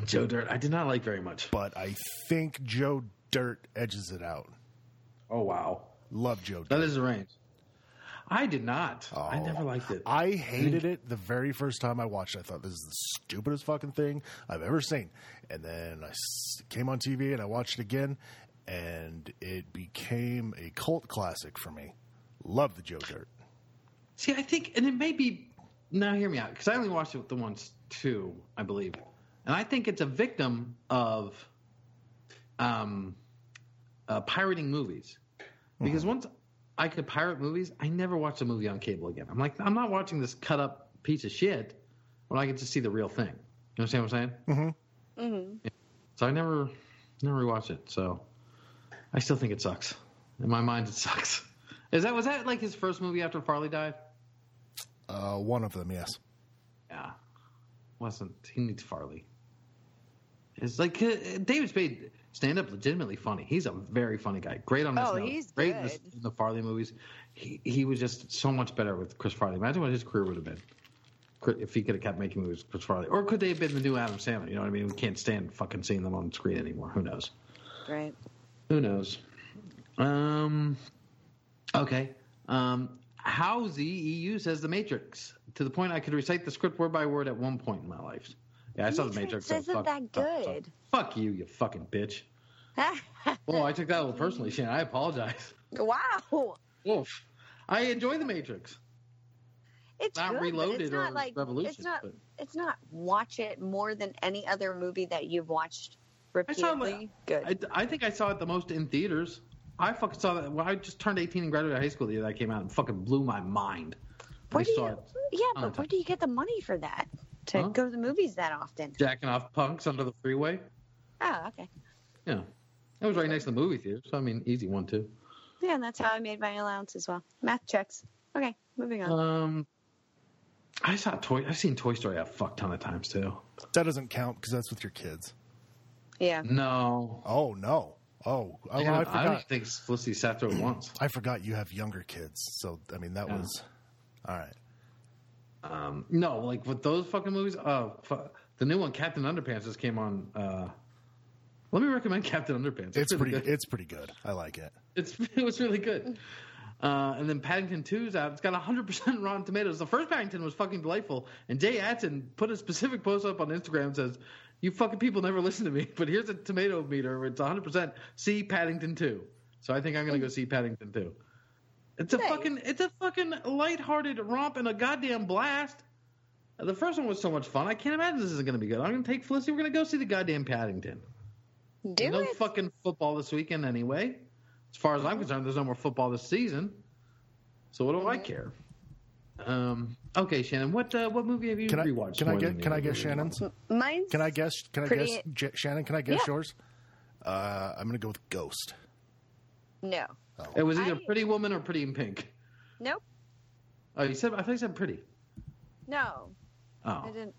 Joe Dirt. I did not like very much. But I think Joe Dirt edges it out. Oh wow, Love Joe Dirt. that is the range. I did not. I Oh. never liked it. I hated it the very first time I watched it. I thought this is the stupidest fucking thing I've ever seen. And then I came on TV and I watched it again, and it became a cult classic for me. Love the Joe Dirt. See, I think, and it may be. Now, hear me out, because I only watched it the once two, I believe, and I think it's a victim of um, uh, pirating movies. Because once I could pirate movies, I never watched a movie on cable again. I'm like, I'm not watching this cut up piece of shit when I get to see the real thing. You understand what I'm saying? Mm-hmm. hmm So I never, never rewatched it. So I still think it sucks. In my mind, it sucks. Is that was that like his first movie after Farley died? Uh, one of them, yes. Yeah, wasn't he needs Farley? It's like uh, David Spade stand up legitimately funny. He's a very funny guy. Great on this. Oh, note. he's great in, good. in the Farley movies. He he was just so much better with Chris Farley. Imagine what his career would have been if he could have kept making movies with Chris Farley, or could they have been the new Adam Sandler? You know what I mean? We can't stand fucking seeing them on screen anymore. Who knows? Right. Who knows? Um. Okay. Um. How the EU says the Matrix to the point I could recite the script word by word at one point in my life. Yeah, I saw the Matrix. so isn't fuck- that fuck- fuck- good. Fuck you, you fucking bitch. well, I took that a little personally, Shane. I apologize. wow. Oof. I enjoy the Matrix. It's Not good, Reloaded it's not or like Revolution, It's not. but- It's not. Watch it more than any other movie that you've watched I saw repeatedly. good. I, I think I saw it the most in theaters. I fucking saw that. Well, I just turned 18 and graduated high school the year that came out and fucking blew my mind. I where do saw you? it Yeah, but where do you get the money for that to Huh? go to the movies that often? jacking off punks under the freeway. Oh, okay. Yeah. That was right next to the movie theater, so I mean, easy one too. Yeah, and that's how I made my allowance as well. Math checks. Okay, moving on. Um, I saw Toy. I've seen Toy Story a fuck ton of times too. That doesn't count because that's with your kids. yeah. No, Oh no. Oh, oh I, well, I I don't think Felicity sat through it once. I forgot you have younger kids. So I mean, that Yeah. was all right. Um, no, like with those fucking movies. Uh, fu- the new one, Captain Underpants, just came on. Uh, let me recommend Captain Underpants. It's really pretty. good. It's pretty good. I like it. It's it was really good. Uh, and then Paddington 2's out. It's got 100% Rotten Tomatoes. The first Paddington was fucking delightful. And Jay Atson put a specific post up on Instagram and says, "You fucking people never listen to me, but here's a tomato meter. It's 100%. See Paddington 2." So I think I'm gonna go see Paddington 2. It's a Nice. fucking it's a fucking lighthearted romp and a goddamn blast. The first one was so much fun. I can't imagine this isn't gonna be good. I'm gonna take Felicity. We're gonna go see the goddamn Paddington. Do no it. fucking football this weekend anyway. As far as I'm concerned, there's no more football this season. So what do I Mhm. care? Um, okay, Shannon, what uh, what movie have you Can I rewatched? can I get can I guess movie? Shannon's? Mine's. Can I guess? Can I guess? J- Shannon, can I guess Yeah. yours? Uh, I'm gonna go with Ghost. No. It was either I- Pretty Woman or Pretty in Pink. Nope. Oh, you said I thought you said Pretty. No. Oh. I Oh, didn't.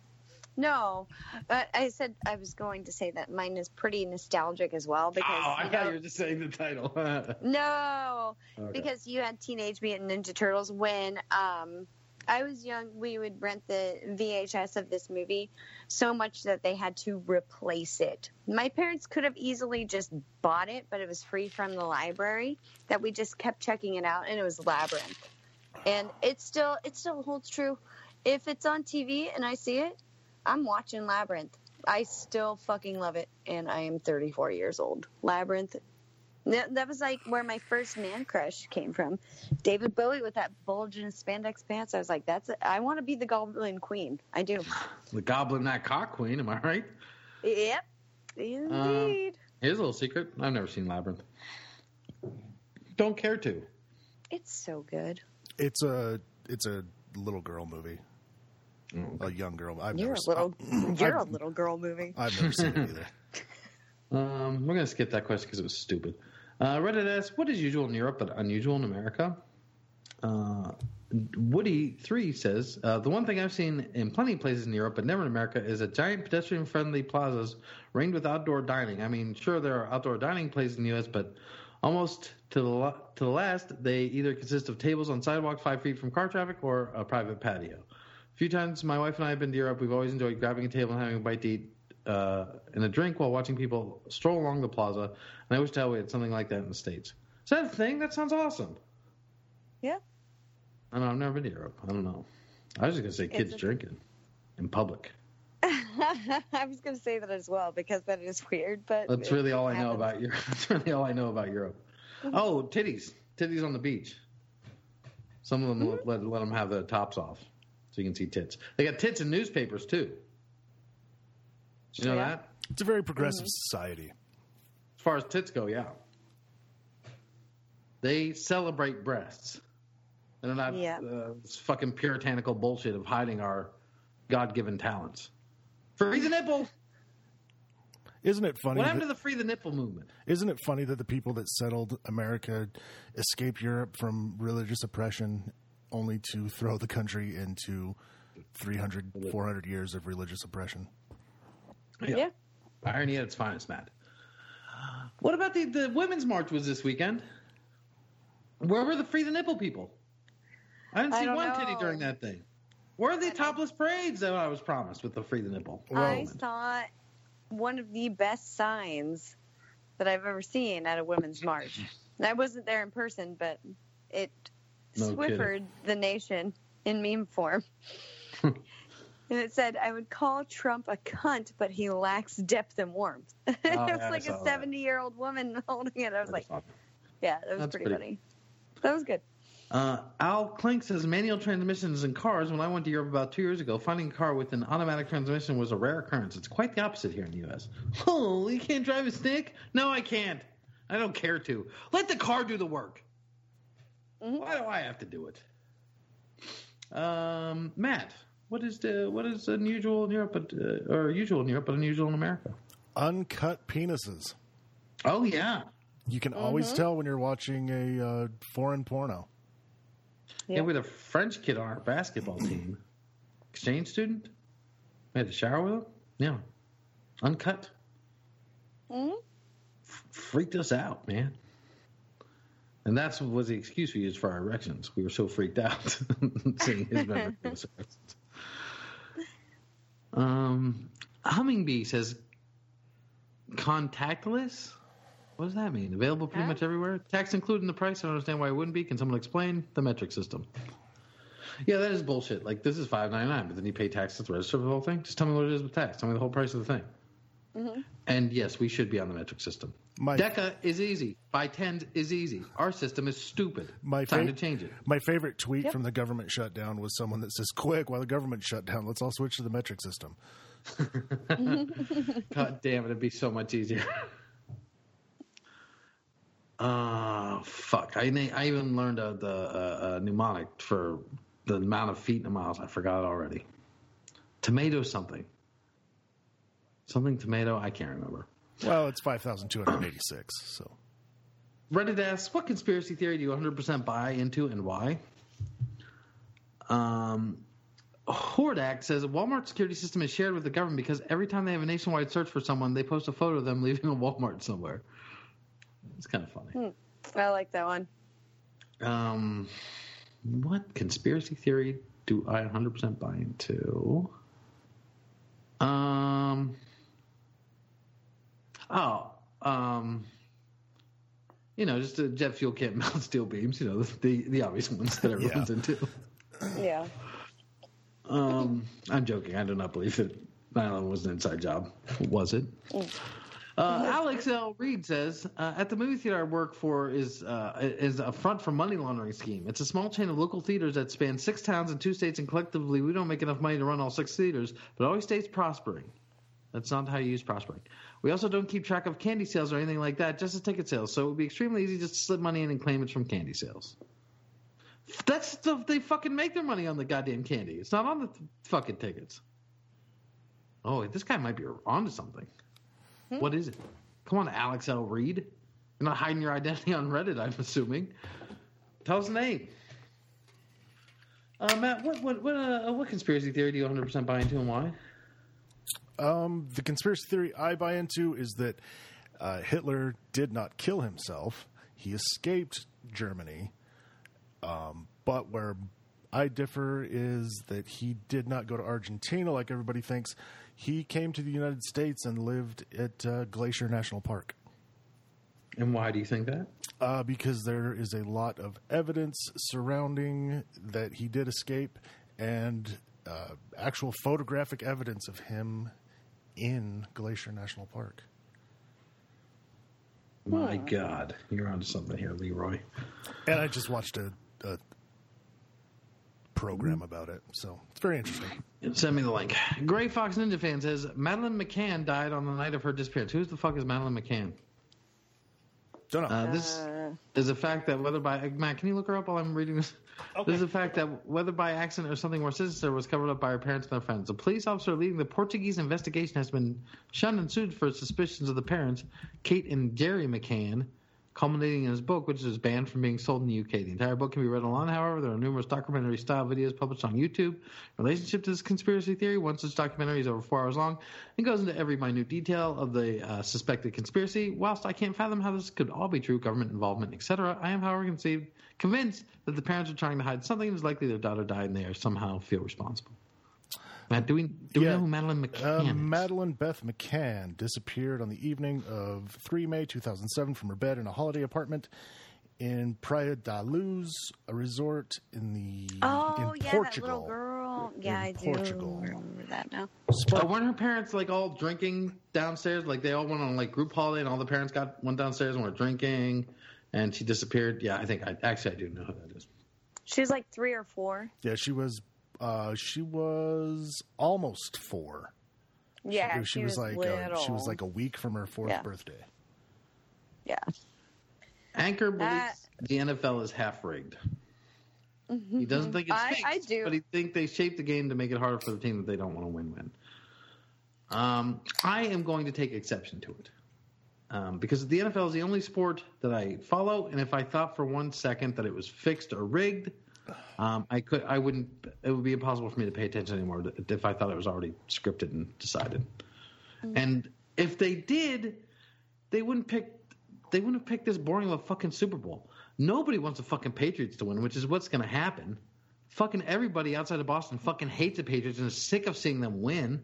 No, but I said I was going to say that mine is pretty nostalgic as well because oh I you thought you were just saying the title. no, Okay. because you had Teenage Mutant Ninja Turtles when um, I was young. We would rent the VHS of this movie so much that they had to replace it. My parents could have easily just bought it, but it was free from the library. That we just kept checking it out, and it was Labyrinth. And it still it still holds true. If it's on TV and I see it, I'm watching Labyrinth. I still fucking love it, and I am 34 years old. Labyrinth that, that was like where my first man crush came from. David Bowie with that bulge in his spandex pants. I was like, that's it. I want to be the Goblin Queen. I do. the Goblin That Cock Queen. Am I right? Yep. Indeed. Here's a little secret. I've never seen Labyrinth. Don't care to. it's so good. It's a it's a little girl movie, Oh, a young girl. I've You're never a s- little, you're a I've- little girl movie. I've never seen it either. Um, we're gonna skip that question because it was stupid. Uh, Reddit asks, "What is usual in Europe but unusual in America?" Uh, Woody three says, uh, "The one thing I've seen in plenty of places in Europe but never in America is a giant pedestrian-friendly plazas ringed with outdoor dining. I mean, sure there are outdoor dining places in the U.S., but almost to the to the last, they either consist of tables on sidewalks five feet from car traffic or a private patio." A few times my wife and I have been to Europe. We've always enjoyed grabbing a table and having a bite to eat uh, and a drink while watching people stroll along the plaza. And I wish to hell we had something like that in the States. Is that a thing? That sounds awesome. Yeah. I don't know. I've never been to Europe. I don't know. I was just going to say kids It's a- drinking in public. I was going to say that as well because that is weird, but That's really all I know about Europe. That's really all I know about Europe. Oh, titties. Titties on the beach. Some of them let, let, let them have the tops off so you can see tits. They got tits in newspapers too. Did you know Yeah. that? It's a very progressive society. As far as tits go, yeah. They celebrate breasts. And they're not Yeah. uh, this fucking puritanical bullshit of hiding our God given talents. Free the nipple! Isn't it funny? What happened That, to the free the nipple movement? isn't it funny that the people that settled America escaped Europe from religious oppression only to throw the country into 300, 400 years of religious oppression? Yeah. Irony at its finest, Matt. What about the, the women's march was this weekend? Where were the free the nipple people? I didn't I see don't one titty during that thing. Where are the topless parades that I was promised with the free the nipple? I saw one of the best signs that I've ever seen at a women's march. And I wasn't there in person, but it No swiffered the nation in meme form. and it said, I would call Trump a cunt, but he lacks depth and warmth. it was Oh, yeah, like a 70 year old woman holding it. I was like, yeah, that was That's pretty, pretty- funny. That was good. Uh, Al Clink says manual transmissions in cars. When I went to Europe about two years ago, finding a car with an automatic transmission was a rare occurrence. It's quite the opposite here in the U.S. Oh, you can't drive a stick? No, I can't. I don't care to. Let the car do the work. Mhm. Why do I have to do it? Um, Matt, what is the what is unusual in Europe, but uh, or usual in Europe, but unusual in America? Uncut penises. Oh yeah, You can always tell when you're watching a uh, foreign porno. yeah. Yeah. We had a French kid on our basketball team, exchange student. We had to shower with him. Yeah, uncut. Mhm. F- freaked us out, man. And that's what was the excuse we used for our erections. We were so freaked out seeing his memory of those erections. Um, Humming Bee says contactless. What does that mean? Available pretty Huh? much everywhere. Tax included in the price. I don't understand why it wouldn't be. Can someone explain the metric system? Yeah, that is bullshit. Like this is five ninety nine, but then you pay tax to register for the whole thing. Just tell me what it is with tax. Tell me the whole price of the thing. And yes, we should be on the metric system. My- DECA is easy. By tens is easy. Our system is stupid. My Time fa- to change it. My favorite tweet Yep. from the government shutdown was someone that says, "Quick, while the government shut down, let's all switch to the metric system." God damn it, it'd be so much easier. Uh, fuck. I, I even learned uh, the uh, uh, mnemonic for the amount of feet in a mile. I forgot it already. Tomato something. Something tomato. I can't remember. Well, it's five thousand two hundred eighty-six. So Reddit asks, what conspiracy theory do you 100% buy into and why? Um, Hordak says Walmart security system is shared with the government because every time they have a nationwide search for someone, they post a photo of them leaving a Walmart somewhere. It's kind of funny. I like that one. Um, what conspiracy theory do I 100% buy into? Um, oh, um, you know, just a jet fuel can't melt steel beams. You know, the the obvious ones that everyone's Yeah. into. Yeah. Um, I'm joking. I do not believe that 9/11 was an inside job. Was it? Uh, Alex L. Reed says, uh, "At the movie theater I work for is uh, is a front for money laundering scheme. It's a small chain of local theaters that span six towns and two states, and collectively we don't make enough money to run all six theaters, but it always stays prospering. That's not how you use Prospect. We also don't keep track of candy sales or anything like that, just as ticket sales. So it would be extremely easy just to slip money in and claim it's from candy sales. That's stuff they fucking make their money on the goddamn candy. It's not on the th- fucking tickets. Oh, this guy might be onto something. What is it? Come on, Alex L. Reed. You're not hiding your identity on Reddit, I'm assuming. Tell us the name. Uh, Matt, what what what, uh, what conspiracy theory do you 100% buy into and why? Um, the conspiracy theory I buy into is that uh, Hitler did not kill himself. He escaped Germany. Um, but where I differ is that he did not go to Argentina like everybody thinks. He came to the United States and lived at uh, Glacier National Park. And why do you think that? Uh, because there is a lot of evidence surrounding that he did escape and uh, actual photographic evidence of him in Glacier National Park. My God, you're onto something here, Leroy. And I just watched a, a program about it. So it's very interesting. Send me the link. Gray Fox Ninja fan says Madeleine McCann died on the night of her disappearance. Who's the fuck is Madeleine McCann? Don't know. Uh, this Uh, is a fact that whether by Matt, can you look her up while I'm reading this? This is a fact that whether by accident or something more sinister was covered up by her parents and their friends. A police officer leading the Portuguese investigation has been shunned and sued for suspicions of the parents, Kate and Gerry McCann, culminating in his book, which is banned from being sold in the UK. The entire book can be read online, however. There are numerous documentary style videos published on YouTube. In relationship to this conspiracy theory, one such documentary is over four hours long and goes into every minute detail of the uh, suspected conspiracy. Whilst I can't fathom how this could all be true, government involvement, etc., I am, however, conceived, convinced that the parents are trying to hide something and it's likely their daughter died and they are somehow feel responsible. Matt, do we, do we Yeah. know who Madeleine McCann Uh. Madeleine Beth McCann disappeared on the evening of 3 May 2007 from her bed in a holiday apartment in Praia da Luz, a resort in the oh in yeah, Portugal. that little girl. Yeah, In I do Portugal. remember that now. Uh, weren't her parents like all drinking downstairs? Like they all went on like group holiday, and all the parents got went downstairs and were drinking, and she disappeared. Yeah, I think I actually I do know who that is. She was like three or four. Yeah, she was uh, she was almost four. Yeah, she, was, like little. uh, she was like a week from her fourth Yeah. birthday. yeah. Anchor That- believes the NFL is half rigged. He doesn't think it's I- fixed, I do. but he think they shaped the game to make it harder for the team that they don't want to win-win. Um, I am going to take exception to it um, because the NFL is the only sport that I follow, and if I thought for one second that it was fixed or rigged, um, I could I wouldn't. It would be impossible for me to pay attention anymore if I thought it was already scripted and decided. And if they did, they wouldn't pick. They wouldn't have picked this boring of a fucking Super Bowl. Nobody wants the fucking Patriots to win, which is what's going to happen. Fucking everybody outside of Boston fucking hates the Patriots and is sick of seeing them win.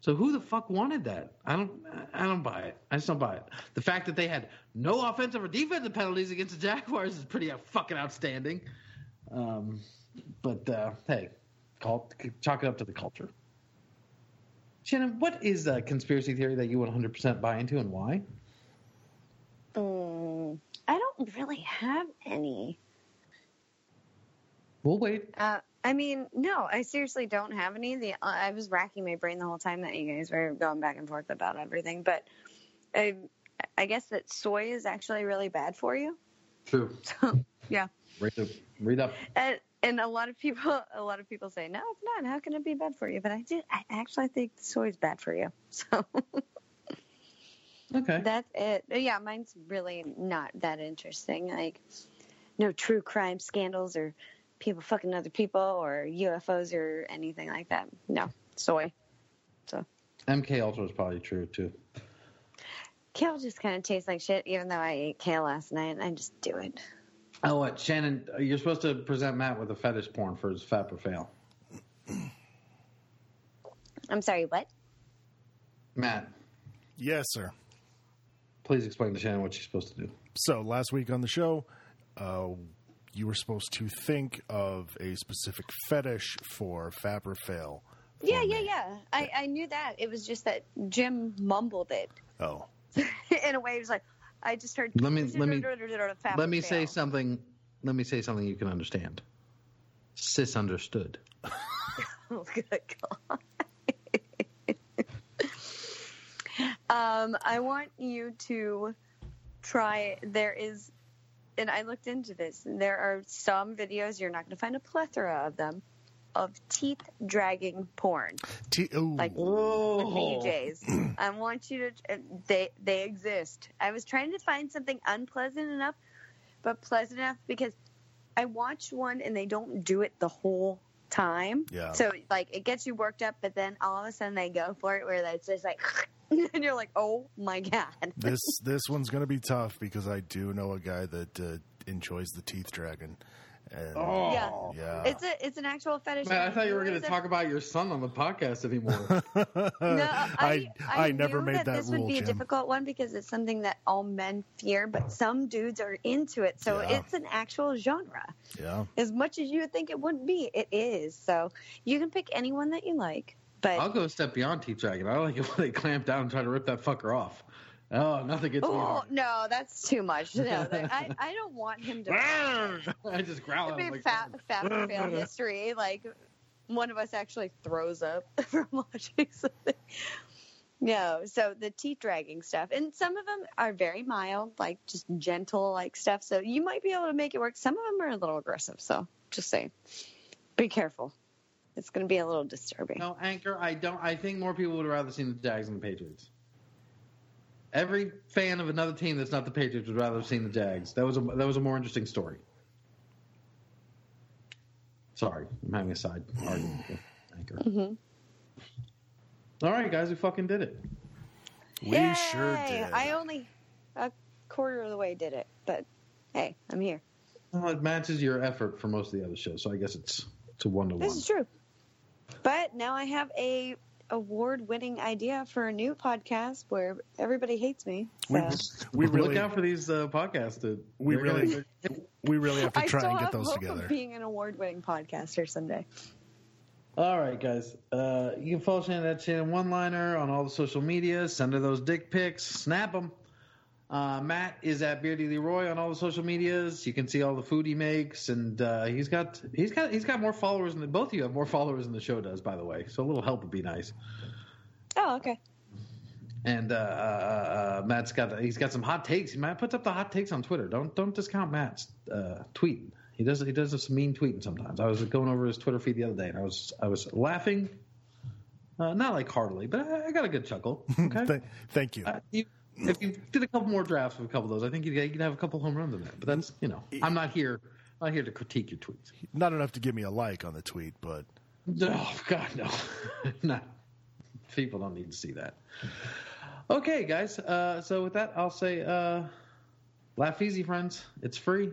So who the fuck wanted that? I don't. I don't buy it. I just don't buy it. The fact that they had no offensive or defensive penalties against the Jaguars is pretty fucking outstanding. Um, but uh, hey, call, chalk it up to the culture. Shannon, what is a conspiracy theory that you would 100% buy into and why? Mm, I don't really have any. We'll wait. Uh, I mean, no, I seriously don't have any. The I was racking my brain the whole time that you guys were going back and forth about everything, but I, I guess that soy is actually really bad for you. True. So yeah, Read up. Read up. and, and a lot of people, a lot of people say, no, it's not. How can it be bad for you? But I do. I actually think soy is bad for you. So Okay. that's it. Yeah, mine's really not that interesting. Like no true crime scandals or people fucking other people or UFOs or anything like that. No, soy. So. MK Ultra is probably true too. Kale just kind of tastes like shit, even though I ate kale last night. I just do it. Oh, what, Shannon? You're supposed to present Matt with a fetish porn for his fap or fail. I'm sorry, what? Matt, Yes, sir. please explain to Shannon what she's supposed to do. So last week on the show, uh, you were supposed to think of a specific fetish for Fap or Fail. Yeah, yeah, yeah. I, I knew that. It was just that Jim mumbled it Oh, in a way. It was like I just heard. Let me- let me- Let me say something. Let me say something you can understand. Sis understood. Oh, good God. um, I want you to try. There is, and I looked into this. And there are some videos. You're not going to find a plethora of them of teeth dragging porn, T- ooh. like Oh. PJs. I want you to. They they exist. I was trying to find something unpleasant enough, but pleasant enough because I watched one and they don't do it the whole time. Yeah. So like it gets you worked up, but then all of a sudden they go for it where it's just like, and you're like, oh my god. this this one's gonna be tough because I do know a guy that uh, enjoys the teeth dragon. And, Oh. Yeah. yeah. It's a it's an actual fetish. Matt, I thought you were going It's to a- talk about your son on the podcast anymore. No, I, I, never knew made that, that, this rule, would be a difficult one because it's something that all men fear, but some dudes are into it. So Yeah. it's an actual genre. Yeah. As much as you would think it wouldn't be, it is. So you can pick anyone that you like. But I'll go a step beyond Teeth Dragon. I like it when they clamp down and try to rip that fucker off. Oh, nothing gets me. Oh hard. no, that's too much. No, that, I I don't want him to. I just growl. It'd be like, fat, fat fail history. Like one of us actually throws up from watching something. No, so the teeth dragging stuff, and some of them are very mild, like just gentle, like stuff. So you might be able to make it work. Some of them are a little aggressive. So just say, be careful. It's going to be a little disturbing. No, Anchor. I don't. I think more people would rather see the Jags and the Patriots. Every fan of another team that's not the Patriots would rather have seen the Jags. That was a that was a more interesting story. Sorry, I'm having a side argument with Anchor. Mhm. All right, guys, we fucking did it. We Yay! sure did. I only a quarter of the way did it, but hey, I'm here. Well, it matches your effort for most of the other shows, so I guess it's it's a one to one. This is true. But now I have a award-winning idea for a new podcast where everybody hates me. we, So. we Look really, out for these uh, podcasts. To, We they're really- gonna- we really have to I try still and get have those hope together. of being an award-winning podcaster someday. All right, guys. Uh, you can follow Shannon at Shannon One Liner on all the social media. Send her those dick pics. Snap them. Uh, Matt is at Beardy Leroy on all the social medias. You can see all the food he makes, and uh, he's got he's got he's got more followers than both of you have more followers than the show does. By the way, so a little help would be nice. Oh, okay. And uh, uh, uh, Matt's got he's got some hot takes. Matt puts up the hot takes on Twitter. Don't don't discount Matt's uh, tweet. He does he does some mean tweeting sometimes. I was going over his Twitter feed the other day, and I was I was laughing, uh, not like heartily, but I, I got a good chuckle. Okay, Th- thank you. uh, you, if you did a couple more drafts with a couple of those, I think you'd, you'd have a couple home runs in that. But that's you know, I'm not here. I'm not here to critique your tweets. Not enough to give me a like on the tweet, but Oh God, no, not People don't need to see that. Okay, guys. Uh, so with that, I'll say, uh, laugh easy, friends. It's free.